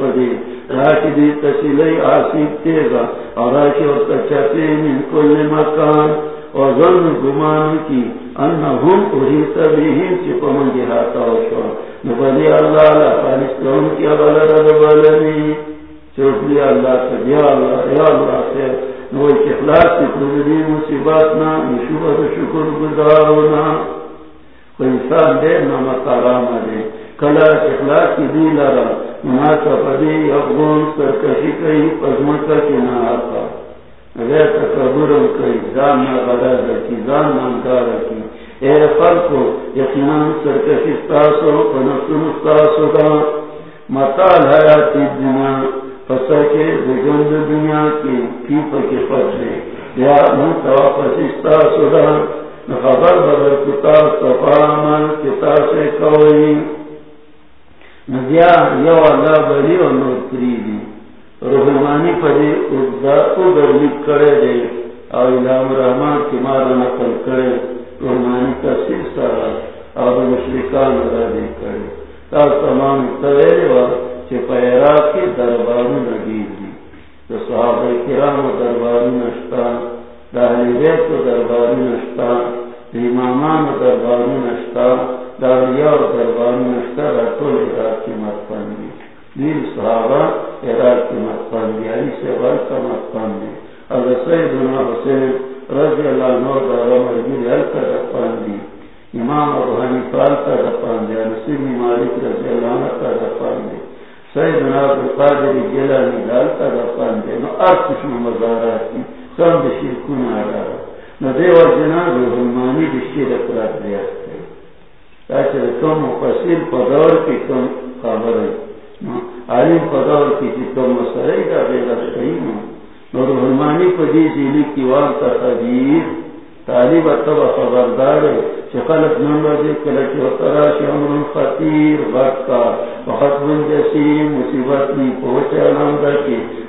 پدی. راشی دی تسیلی آسیب اور راشی اور تچاپی من کل مکان. اور ظلم گمان کی انہم احیط بیہم چی پمن جہاتا وشوا نبالی اللہ لفانستون کی ابالا ربالنی چوکلی اللہ سجیا اللہ یا اللہ خیر نوی چخلاص کی پروزدی مصیباتنا نشوبت شکر گزارونا. کوئی انسان دے ناما کاراما دے. کلا چخلاص کی دی لارا مناسا پدی افغون سرکشی کئی پزمکا کی نا آتا غیر تکبرم کئی زان رکی زان نانکار رکی اے خلقو یقینان سرکشی ستاسو پنسون ستاسو دا مطال حیاتی دنیا دنیا کی کی پکی یا منتوا پسی ستاسو دا نخبر بدر کتا صفامان کتا سے کوئی۔ یو اللہ بری و نوتری روحمانی پدی ادھر لکھ کرے دے اور الہام رحمان کی مارا نقل کرے روحمانی کا سلسلہ اور مشرکان رضی کرے۔ تا تمام تویرے و چپیرا کے دربارو نگیر دی۔ تو صحابہ کرام و دربارو نشتا دہلی بیت کو دربارو نشتا امامان و دربارو نشتا داریا دربارو نشتا رکھو عراق کی مت پندی صحابہ عراق کی مت پندی علی سے غیر کا مت پندی حسین رضی اللہ عنہ دارا مرگیر حل کا امام ابو حنیفال کا مالک رضی اللہ عنہ کا دال کا نو مزارات کی، سم بشرکون آگا۔ نو دیو جنا بشیر اقرار تاکہ کم پدور کی کم خبر ہے۔ عالم پدور کا پدی زیلی کی وان تا تعلیب اتبا خبردار چه نمبر کلکی و تراشی امرون خطیر غد کا، وقت من جسیم مصیبت نی پوچے علام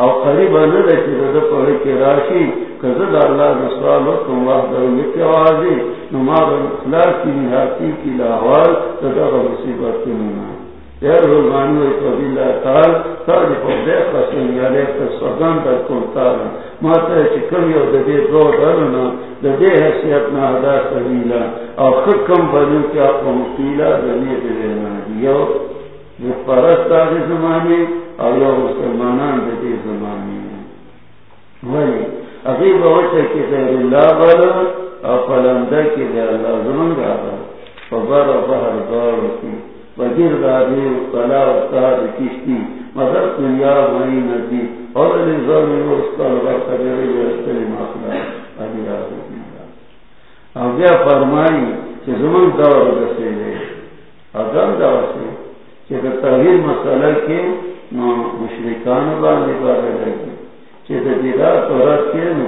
او قریب نده چه ده پوڑی کی راشی کزد اللہ نسوال وکم واحد رویت آوازی نما بن کی نحاتی کی لاحوال تدغ مصیبت نمنا یا روزانی و قبیل اتال تاج پوزے قسم یا لے تصدان در کنتالا ماتا ہے چکم یو دے دو درنا دے حیثیت نا ادا سبیلا. او خکم بلو کیا قمقیلا دنی دینا. یو جو پرست آدھے زمانے او یو مسلمانان دے زمانے ولی اغیب وچے کی دیر اللہ بلو او پلندہ کی دیر اللہ زمان گا فبر بحر دارو کی وزیر دادی کلا استاد کشتی مدد دنیا مئی ندی، اور نظام استاد کا لگا میرے رستے ماخلا ابھی راہ اب یہ فرمائی کہ زمن دور دسے گئے اگر دور سے چیز تغیر مسئلہ کے مشرکان باندې باندې لګي چې د دې دا تورات کې نو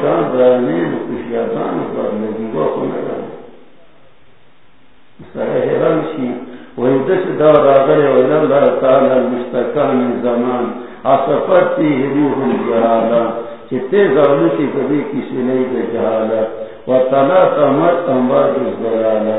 شان باندې خوشیاتان باندې لګي وو خو نه راځي سره هران شي وایي د دا راغلی او نن الله تعالی مستکان زمان اصفتی روح الجلالا چې تیز او نشي په دې کې شي نه د تمر تمر د جلالا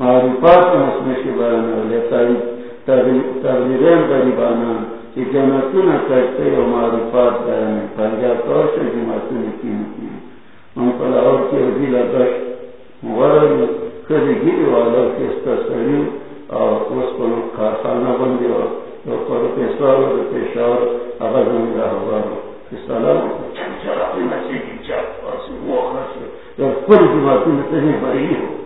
معروفات مسمشی بانا لیتاری تبلیغین غریبانا کی جمعتون کرتے و معروفات دارنے پنجاب طور سے جمعتون کیوں کی ان پر اور کی عزیل دشت غرد کدی گیری والا کستا سریو اور اس پر کارخانہ بندی اور تو پر پیسار و پیشار اغزم رہ وارو السلام چند چرا مسیح کی چاپ پاس وہ خرش در پر جمعتون تنی بری ہو۔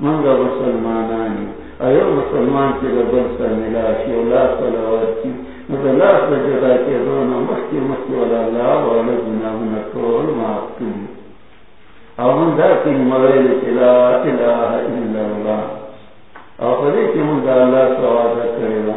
منگا مسلمان آئی اور مسلمان کے بدل سر ملا کی اولاد کا جگا کے دونوں مکھی مکھی والا لاؤ والا گنا گنا کول معاف کی اون دا تین مرے لے کے لا الہ الا اللہ اور پڑے کہ ہم دا اللہ سوادہ کرے گا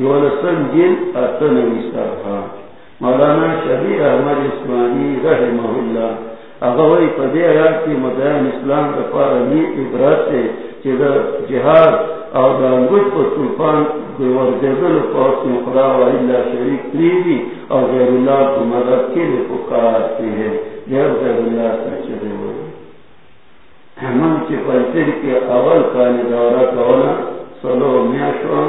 یولسن جن اتن ویسا مولانا شبیر احمد اسلامی رحمہ اللہ اغوی پدی آیات کی مدین اسلام دفار امی عبرت سے چیزا جہاد اور دانگوش پر طوفان دیور دیدل پاس مقرا و اللہ شریک تریدی اور غیر اللہ کو مدد کے لیے پکارتے ہیں جب غیر اللہ کا چلے ہوئے ہمم چی پنچر کے اول کانی دورہ کولا سلو میاشوان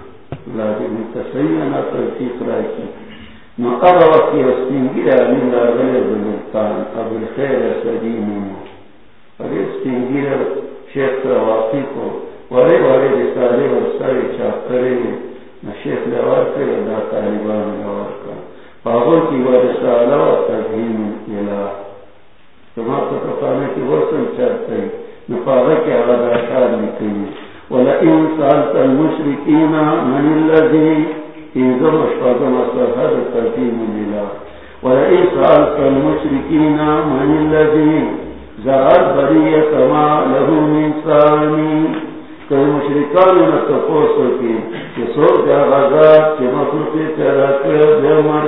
لازم تسعی انا توفیق راکی نو اغا وقتی اسمین گیر امین راغل بلوکتان ابو الخیر سلیم امو اگر اسمین گیر شیخ رواقی کو۔ وارے وارے رسالے ورسارے چاپ کرے۔ نو شیخ لوار کرے دا طالبان لوار کا۔ پاغل کی ورسالہ و تبہیم الہ تمہارا پتہ پانے کی ورسل چاہتے ہیں نو پاغل کی آغا داشار نکلی ولئن سألت المشركين من الذي إذا مشفاظم هذا الترتيب لله. ولئن سألت المشركين من الذي زرد برية ما له من سامي. کہ مشرکان نہ تپوس کی کہ سو جا غزا کہ مخلوق تیرا کر دے مر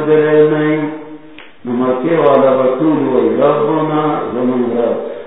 ربنا زمین رب.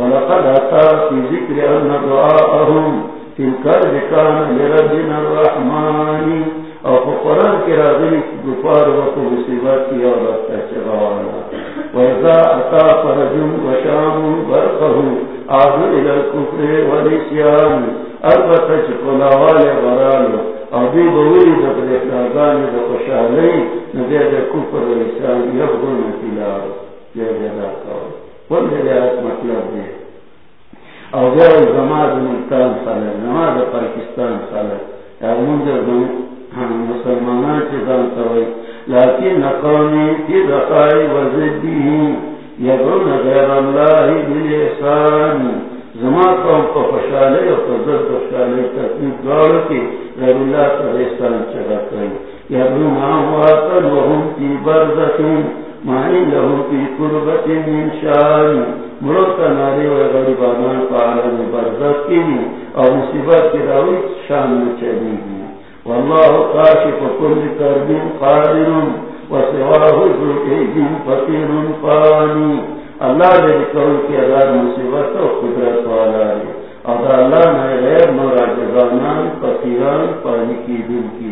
ولقد اتا فی ذکر ان دعاءهم تلکر بکان لربنا الرحمانی اور قرآن کی راضی گفار وقت مصیبت کی عورت کا چراوانا ویزا اتا فرجم وشام برقہ آدھو الى الكفر والاسیان البتہ چکولا والے برالو اور دی بوری دبر احناغان دا خوشحالی نبی دا کفر والاسیان یبغن تلارو جے جدا کاؤ ولی مطلب دے اور غیر زمان ملتان خالد نماز پاکستان خالد یا ہاں، منظر دنو مسلمان کی دانتوئی لیکن قومی کی دقائی وزدی یدون غیر اللہ بالاحسان زمان قوم کو خوشالے اور قدرت خوشالے تکلیف دوڑ کے غیر اللہ کا احسان چگا کئی یدون آمواتا وهم کی برزخین۔ معنی لہو کی قربت من شان. مرد ناری و غریبانان پا عالم برزخ کی اور مصیبت کی راوی شان میں چلی گی والله كاشف كل كرب قادر وسواه ذو ايد فقير فاني اللہ نے کہو کہ اگر مصیبت و قدرت والا ہے اگر اللہ نے غیر مراجعان فقیران پانی کی دل کی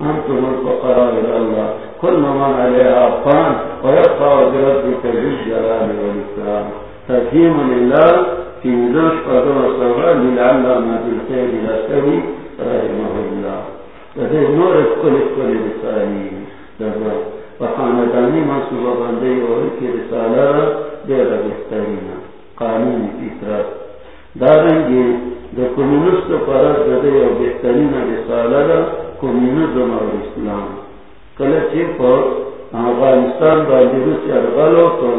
ہم تم الفقراء اللہ. كل من عليها فان، ويبقى بربك بالجلال والاكرام تكريم لله في ذنب قدر الصغار للعلامة بالخير الأسري رحمه الله. نور کل کل رسالی دبا فخاندانی منصوبہ بندی اور کی رسالہ دیر بہترین قانون فطرت دارنگی دا کمیونسٹ پرد دے اور بہترین رسالہ دا کمیونزم اور اسلام. کلچی پر افغانستان باندی روسی ارغلو تو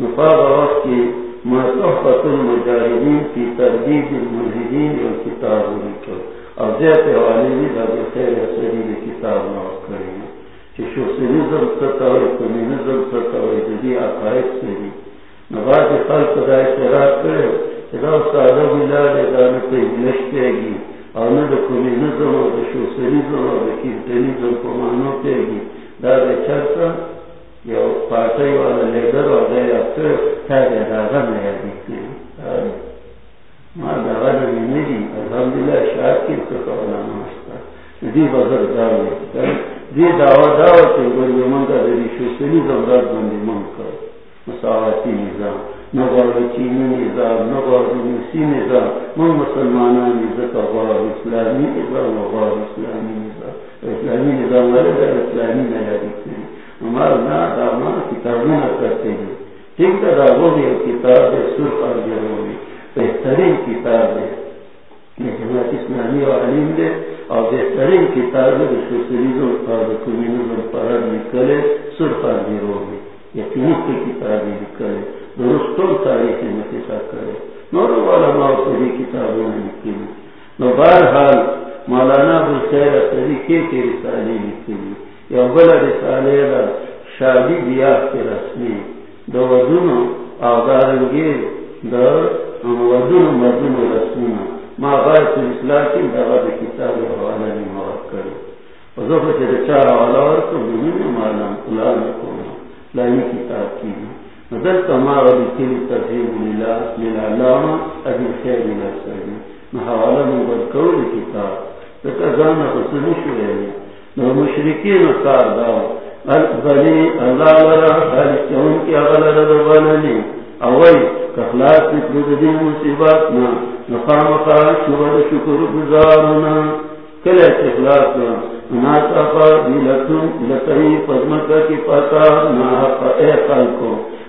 نفاق وقت کی محتفت المجاہدین کی تردید الملحدین اور کتاب لکھو اور زیادہ حوالے بھی دادی خیر اثری بھی کتاب نوٹ کریں گے کہ سوشلزم ستا ہوئے کمیونزم ستا ہوئے جدی عقائد سے بھی نواز خلق دا اعتراض کرے کہ سادہ ملا دے دانا پہ انگلش پہ گی نہ دا کمیونزم اور دا سوشلزم اور دا کیرتنیزم کو مانو پہ گی۔ دا دے چرتا یا پارٹائی والا لیڈر اور دے اکتر ہے دے دادا میں دیکھتے ما دا میری الحمدللہ شاید کی سکولا ناشتا دی بزر داوی دی دعوی دعوی تی گوری من دا دی شوسلی زمرات بندی من کر۔ مساواتی نظام۔ نگوار چینی نظام نگوار روسی نظام من مسلمانان نظام اسلامی نظام اسلامی نظام. اسلامی نظام اسلامی ہمارا کرتے ہیں ٹھیک دا وہ بھی کتاب سرخ آگے ہوئی بہترین کتاب ہے اسلامی اور علیم دے اور بہترین کتاب ہے سوشلزم اور کمیونزم پر نکلے سرخا میں یقینی کی کتابیں نکلے درستوں تاریخ نتیجہ کرے۔ نور والا ماؤ کتابوں میں لکھی نکلی نو بہرحال مولانا بخیر طریقے کے رسالے لکھی نکلی یا بلا رسالے شادی بیاہ کے رسمی۔ دو دونوں آگارنگے در ودون مدون رسونا ما غایت الاسلام کی دغا دا کتاب حوالا نی مواد کرو وزوفا چه دا حوالا ورکو بنین مالا قلال نکونا لانی کتاب کی۔ نظر کما غدی کلی ترحیب للا للعلاما ابی خیر لسلی نا حوالا مباد کرو کتاب؟ دکا زانا خسنی شوئے نا مشرکین کار داو بلی اللہ لرا خالق چون کی اغلا رضا نی اوئی اخلاص نکلو دی مصیبات نا. نقام خواہ شکر شکر گزارنا. کل اخلاص نا. ناتا فا دیلتن لطعی فضمکا کی پتا نا. حقا اے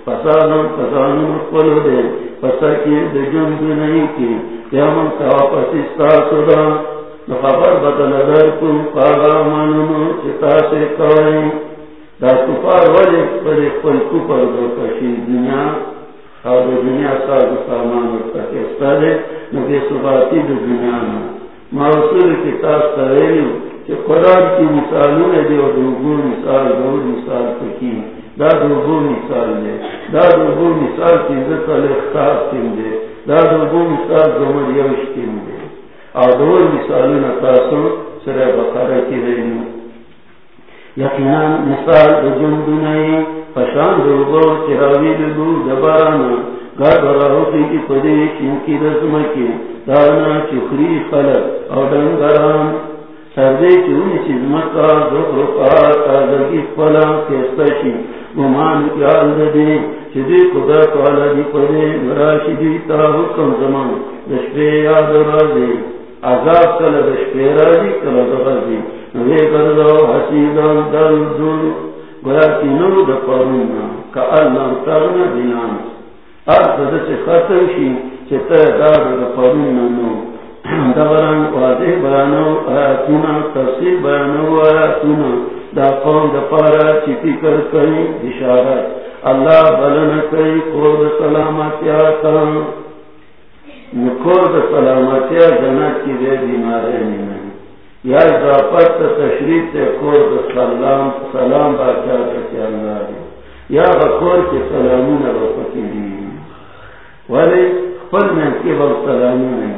خلقو فسادم فسانم قلو دے فسا کی دے جنب نہیں کی یا من تواپس استاسو دا نخبر بدل در کن قاغا مننو چتا سے کوئی دا کفار ولی پر اقبل کفر دو کشی دنیا اور دنیا ساز سامان ہوتا ہے۔ مجھے سباتی دو دنیا میں موصول کتاب سویلو کہ قرآن کی مثالوں نے جو دوگو مثال، دو مثال کی دا دوگو مثال دے دا دوگو مثال کی ذکر اختار کم دے دا مثال زمر یوش کم دے۔ اور دور کی یقینا مثال پشان چراوی دبارانا گھر براہو کی چنکی رزم کی دارنا چکری خلق اور سردے چونی چیز مکا زخر پار تازگی پلا کیستا گمان کیا دے چدی خدا تعالی دی پدے مراشی دی تا حکم زمان. دشپے یاد رازے عذاب کل دشپے رازی کل دغازی. نوے گردو حسیدان دل دل گویا تینو دا پرونا کا اللہ ترنا دینان. ارد دس خطر شی چتا دار دا پرونا نو. دوران واضح بیانو آیاتونا تفصیل بیانو آیاتونا دا قوم دا پارا چی فکر کئی اشارت اللہ بلن کئی کور سلامتی آتا. کور سلامتی جنت کی دے بیمارے نہیں یا اضافت تشریف سے کور سلام سلام بادشاہ کے اللہ دے. یا بکور کے سلامی نہ بپتی دی ولی خپل میں کے وقت سلامی نہیں.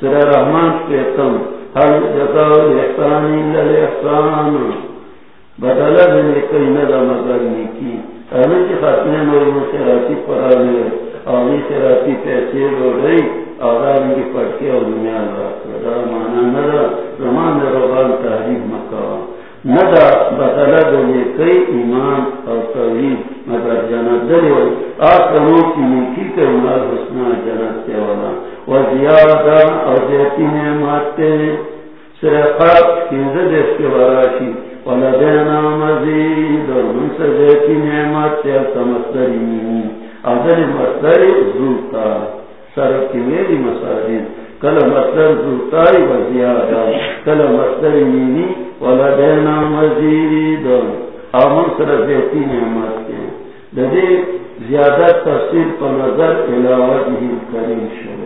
سر رحمان پیتم حل جزاو احسانی لل احسان۔ بدلا دینے کئی ندا مگر نیکی۔ اہمی چی خاتمے موری مسیراتی پرانے آمی سیراتی پیسے رو رئی آدھار کی پڑکے اور دنیا رکھ مانا ندا زمان روغان تحریف مکاوا ندا بدلا دینے کئی ایمان اور توحید۔ مگر جنت دلی ہوئی آسموں کی نیکی کے مال حسنا جنت کے والا۔ وزیادہ اور زیتی نعمت سرقات کی زدش کے وراشی ولدینا مزید من سجیتی نعمت مینی ادن مصدری زوتا سرق کی میری مساجد کل مصدر زوتای و کل مصدری مینی ولدینا مزید۔ آمن نعمت لدی زیادہ تفصیل پر نظر علاوہ ہی کریم شوئے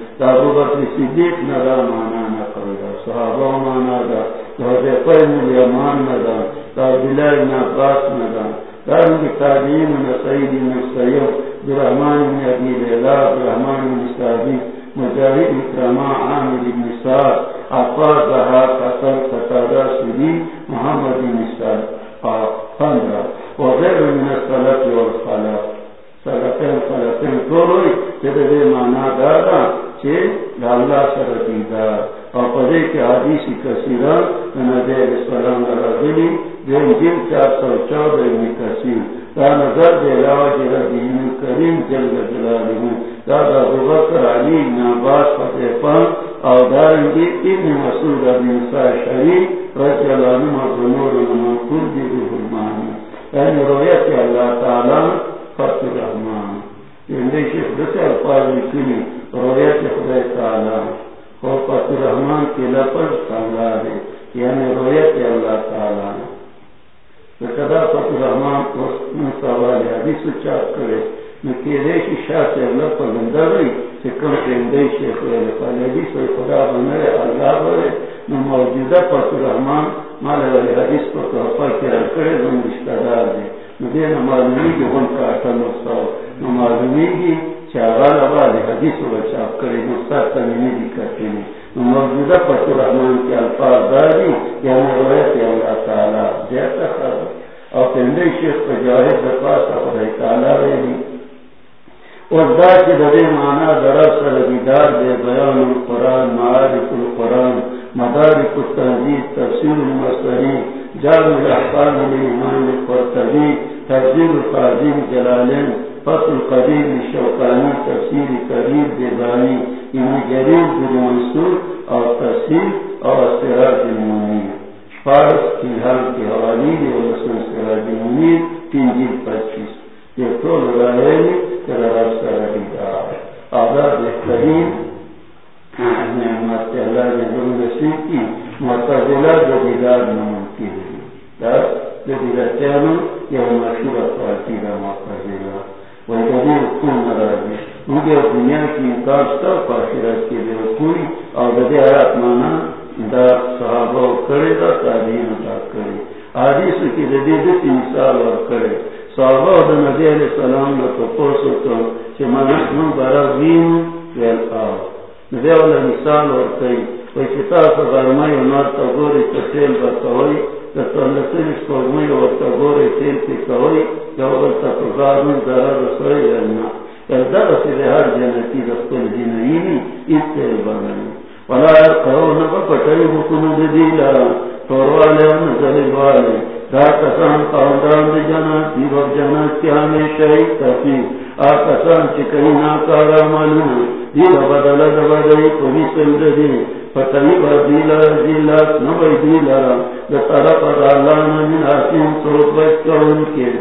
الكريم تابو بكر صديق نرى معنا نقل صحابه معنا دا، حضرت قيم اليمان ندا بلال بن عباس ندا دارن کی تابعین من سعید بن سیو برحمان بن ابی لیلا برحمان بن سعبی مجاہد اکرما عامل بن سعد عفار زہا، قتل، قتادہ سری محمد بن سعد. فندرہ وغیر من الصلاة والصلاة سلطین سلطین توروئی چیدے دے مانا دادا. چھے اللہ سر اور پدے کے کثیرہ نبی علیہ السلام رضی دین جن چار سو چودہ میں کثیر۔ نظر دے علاوہ جرہ دین کریم جلالہ بکر، علی فتح پان دارنگی ابن مسعود، ابن سا شریف رضی اللہ عنہ دی یعنی رویت اللہ تعالی، فتح یہ الفاظ رویت خدا تعالی رحمان کی لفظ سنگا دے یعنی رویت اللہ تعالیٰ. کدا فتح رحمان سوال حدیث چاپ کرے میں شاہ سے اللہ پر گندا رہی کہ کم کے شیخ ہوئے پہلے حدیث ہوئے خدا بنے اللہ بنے میں موجودہ فتح رحمان مالے والے حدیث کو تو کے کرے جو رشتہ دار دے مجھے نہ معلومی کی ان کا اٹھا نسخہ نہ معلومی کی چاغال آباد حدیث و چاپ کرے مستق تمیمی دی کرتے ہیں موجودہ پتر رحمان کے الفاظ داری یعنی روایت اللہ تعالیٰ جیسا خرد اور پندے شیخ کو جاہد دفاس اپنے تعالیٰ رہی اور دا کی دبے مانا دراصل دیدار دے بیان القرآن معارف القرآن مدارک التنزید تفسیر المصری جامع الاحقام الایمان القرطبی تفسیر القاضی جلالین فتح القدیم شوقانی تفسیر قریب دیبانی ابن یعنی جریر بن منصور اور تفسیر اور سراج المنیر فارس کی حال کی حوالی اور رسول سراج المنیر تین جیل پچیس۔ یہ تو لگائے تیرا راستہ رہی رہا آزاد بہترین۔ نعمت اللہ نے ضرور رسید کی، معتزلہ جو دیدار نمونتی ہوئی۔ جو بیدار دیدار یہ مشہور پارٹی کا معتزلہ۔ وہ کبھی مجھے دنیا کی انکار پاشرت کے لیے کوئی اور بدے آیات مانا دا صحابہ کرے دا تعلیم ادا کرے حدیث کی جدید مثال اور کرے صحابہ دا نبی علیہ السلام دا تپوسو تو چھ منحن برا وین ویل آو نبی والا مثال اور کئی وی کتا سا برمائی امار تا گوری تسیل بکوئی دا تولسل سکوگمائی اور تا گوری تیل پی کوئی یا وغلتا پرگارن درہ رسوئی رہنا دا سی ہر جنتی دفتر دینی اس سے بنائی ولا يرقون بقتل مكن دديلا توروالي ونزل الوالي دا کسان قوندان دی جنات دی وقت جنات کی ہمیشہ ہی تفیر آکسان چکئی ناکارا ملون دی بدل دبدئی پوری سند دی فتنی با دیلا دیلا نبی دیلا دا طرف دا اللہ من حسین صورت بچکون کے.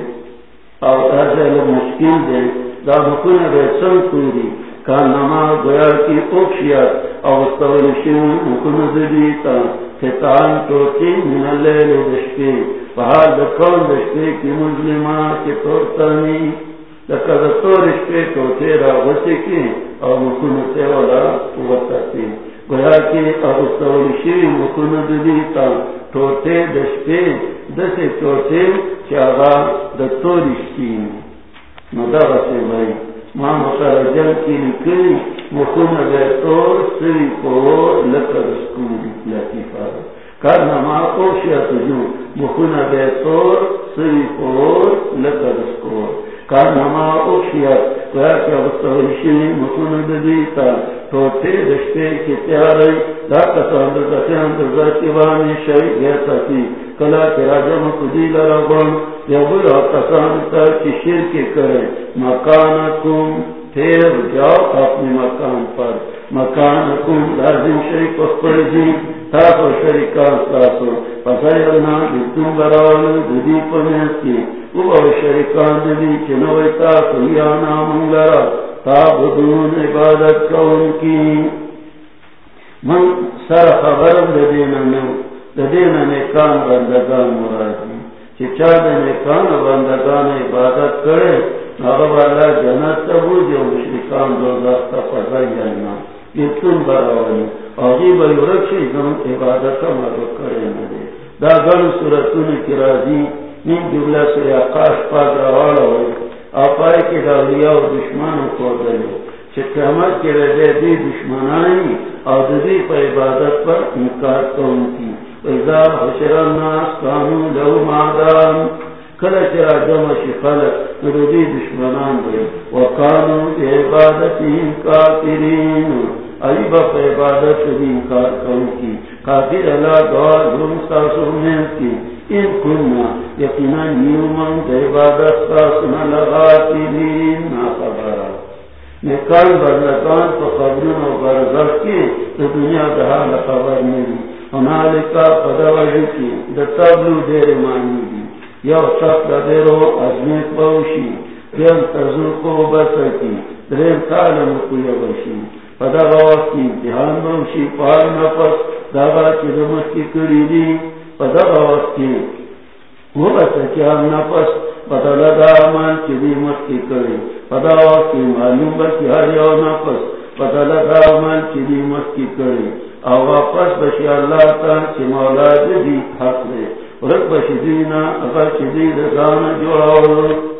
او ارزل مشکل دے. دا مکن بیسن کوری کانما گویا کی اوکشیات او استولشن مکن دلیتا فتان توتی من اللیل دشکی فحال دکون دشکی کی مظلمہ کی تورتانی لکہ دکتور اشکی توتی را غسی کی. او مکن سیولا قوتاتی گویا کی او مکن دلیتا توتی دشکی دسی توتی چاگا بھائی ماں مترجم کی لکلی مخون بیتور کو لکر سکولی لطیفہ کرنا ما جو کو لکر کرنا اوشیت کیا کیا بستوشنی دشتے کی تیاری، دا ذاتی بانی شئی گیتا تی کلا کی راجم کسان کی کرے۔ مکانکم جاؤ اپنے مکان پر۔ مکان مکانکم لازم شریک پر جی تاکو شریکان ساسو پسائرنا بیتن براول ددی پمیسی او او شریکان ددی چنوی تاکو یانا منگرا تابدون عبادت کون کی. من سر خبرم ددینا نو ددینا نیکان بندگان مرادی. چی چا نیکان بندگان عبادت کرے والا جنت تبو جو مشرکان دو دستا پڑھائی جانا یہ تم براوانی اور یہ بھائی مدد کرے مجھے دا گن سورتون کی راضی نیم جملہ سے آکاش پاک روالا ہوئے آپائے کے داویا اور دشمنوں کو دلو چکمت کے رجے دی دشمنانی اور دی پر عبادت پر انکار تو ان کی اذا حشر الناس كانوا له کله چې راځم شي خلک نوري دشمنان دي وکانو عبادتهم کافرین. عبادت انکار کوي کافر تاسو نه کی. ان کنا یقینا نیومن د عبادت تاسو نه لغاتین نا تو قبرون برزخ کی تو دنیا دہا لخبر نہیں ہمالکا پدوجی کی دتبلو دیر مانی دی یو سب دیرو ازمیت بوشی دیم تزو کو بسکی درین کالم کویا بشی پدا وقت کی امتحان بوشی پار نفس داغا چی دمت کی کری دی پدا وقت کی وہ بسکی ہم نفس پدا لگا مان چی دی مت کی کری. پدا وقت کی معلوم بکی ہر یو نفس پدا لگا مان چی دی مت کی کری. او واپس بشی اللہ تا چی مولا دی حق دے. رب شدینا دینا اگر چی دی دانا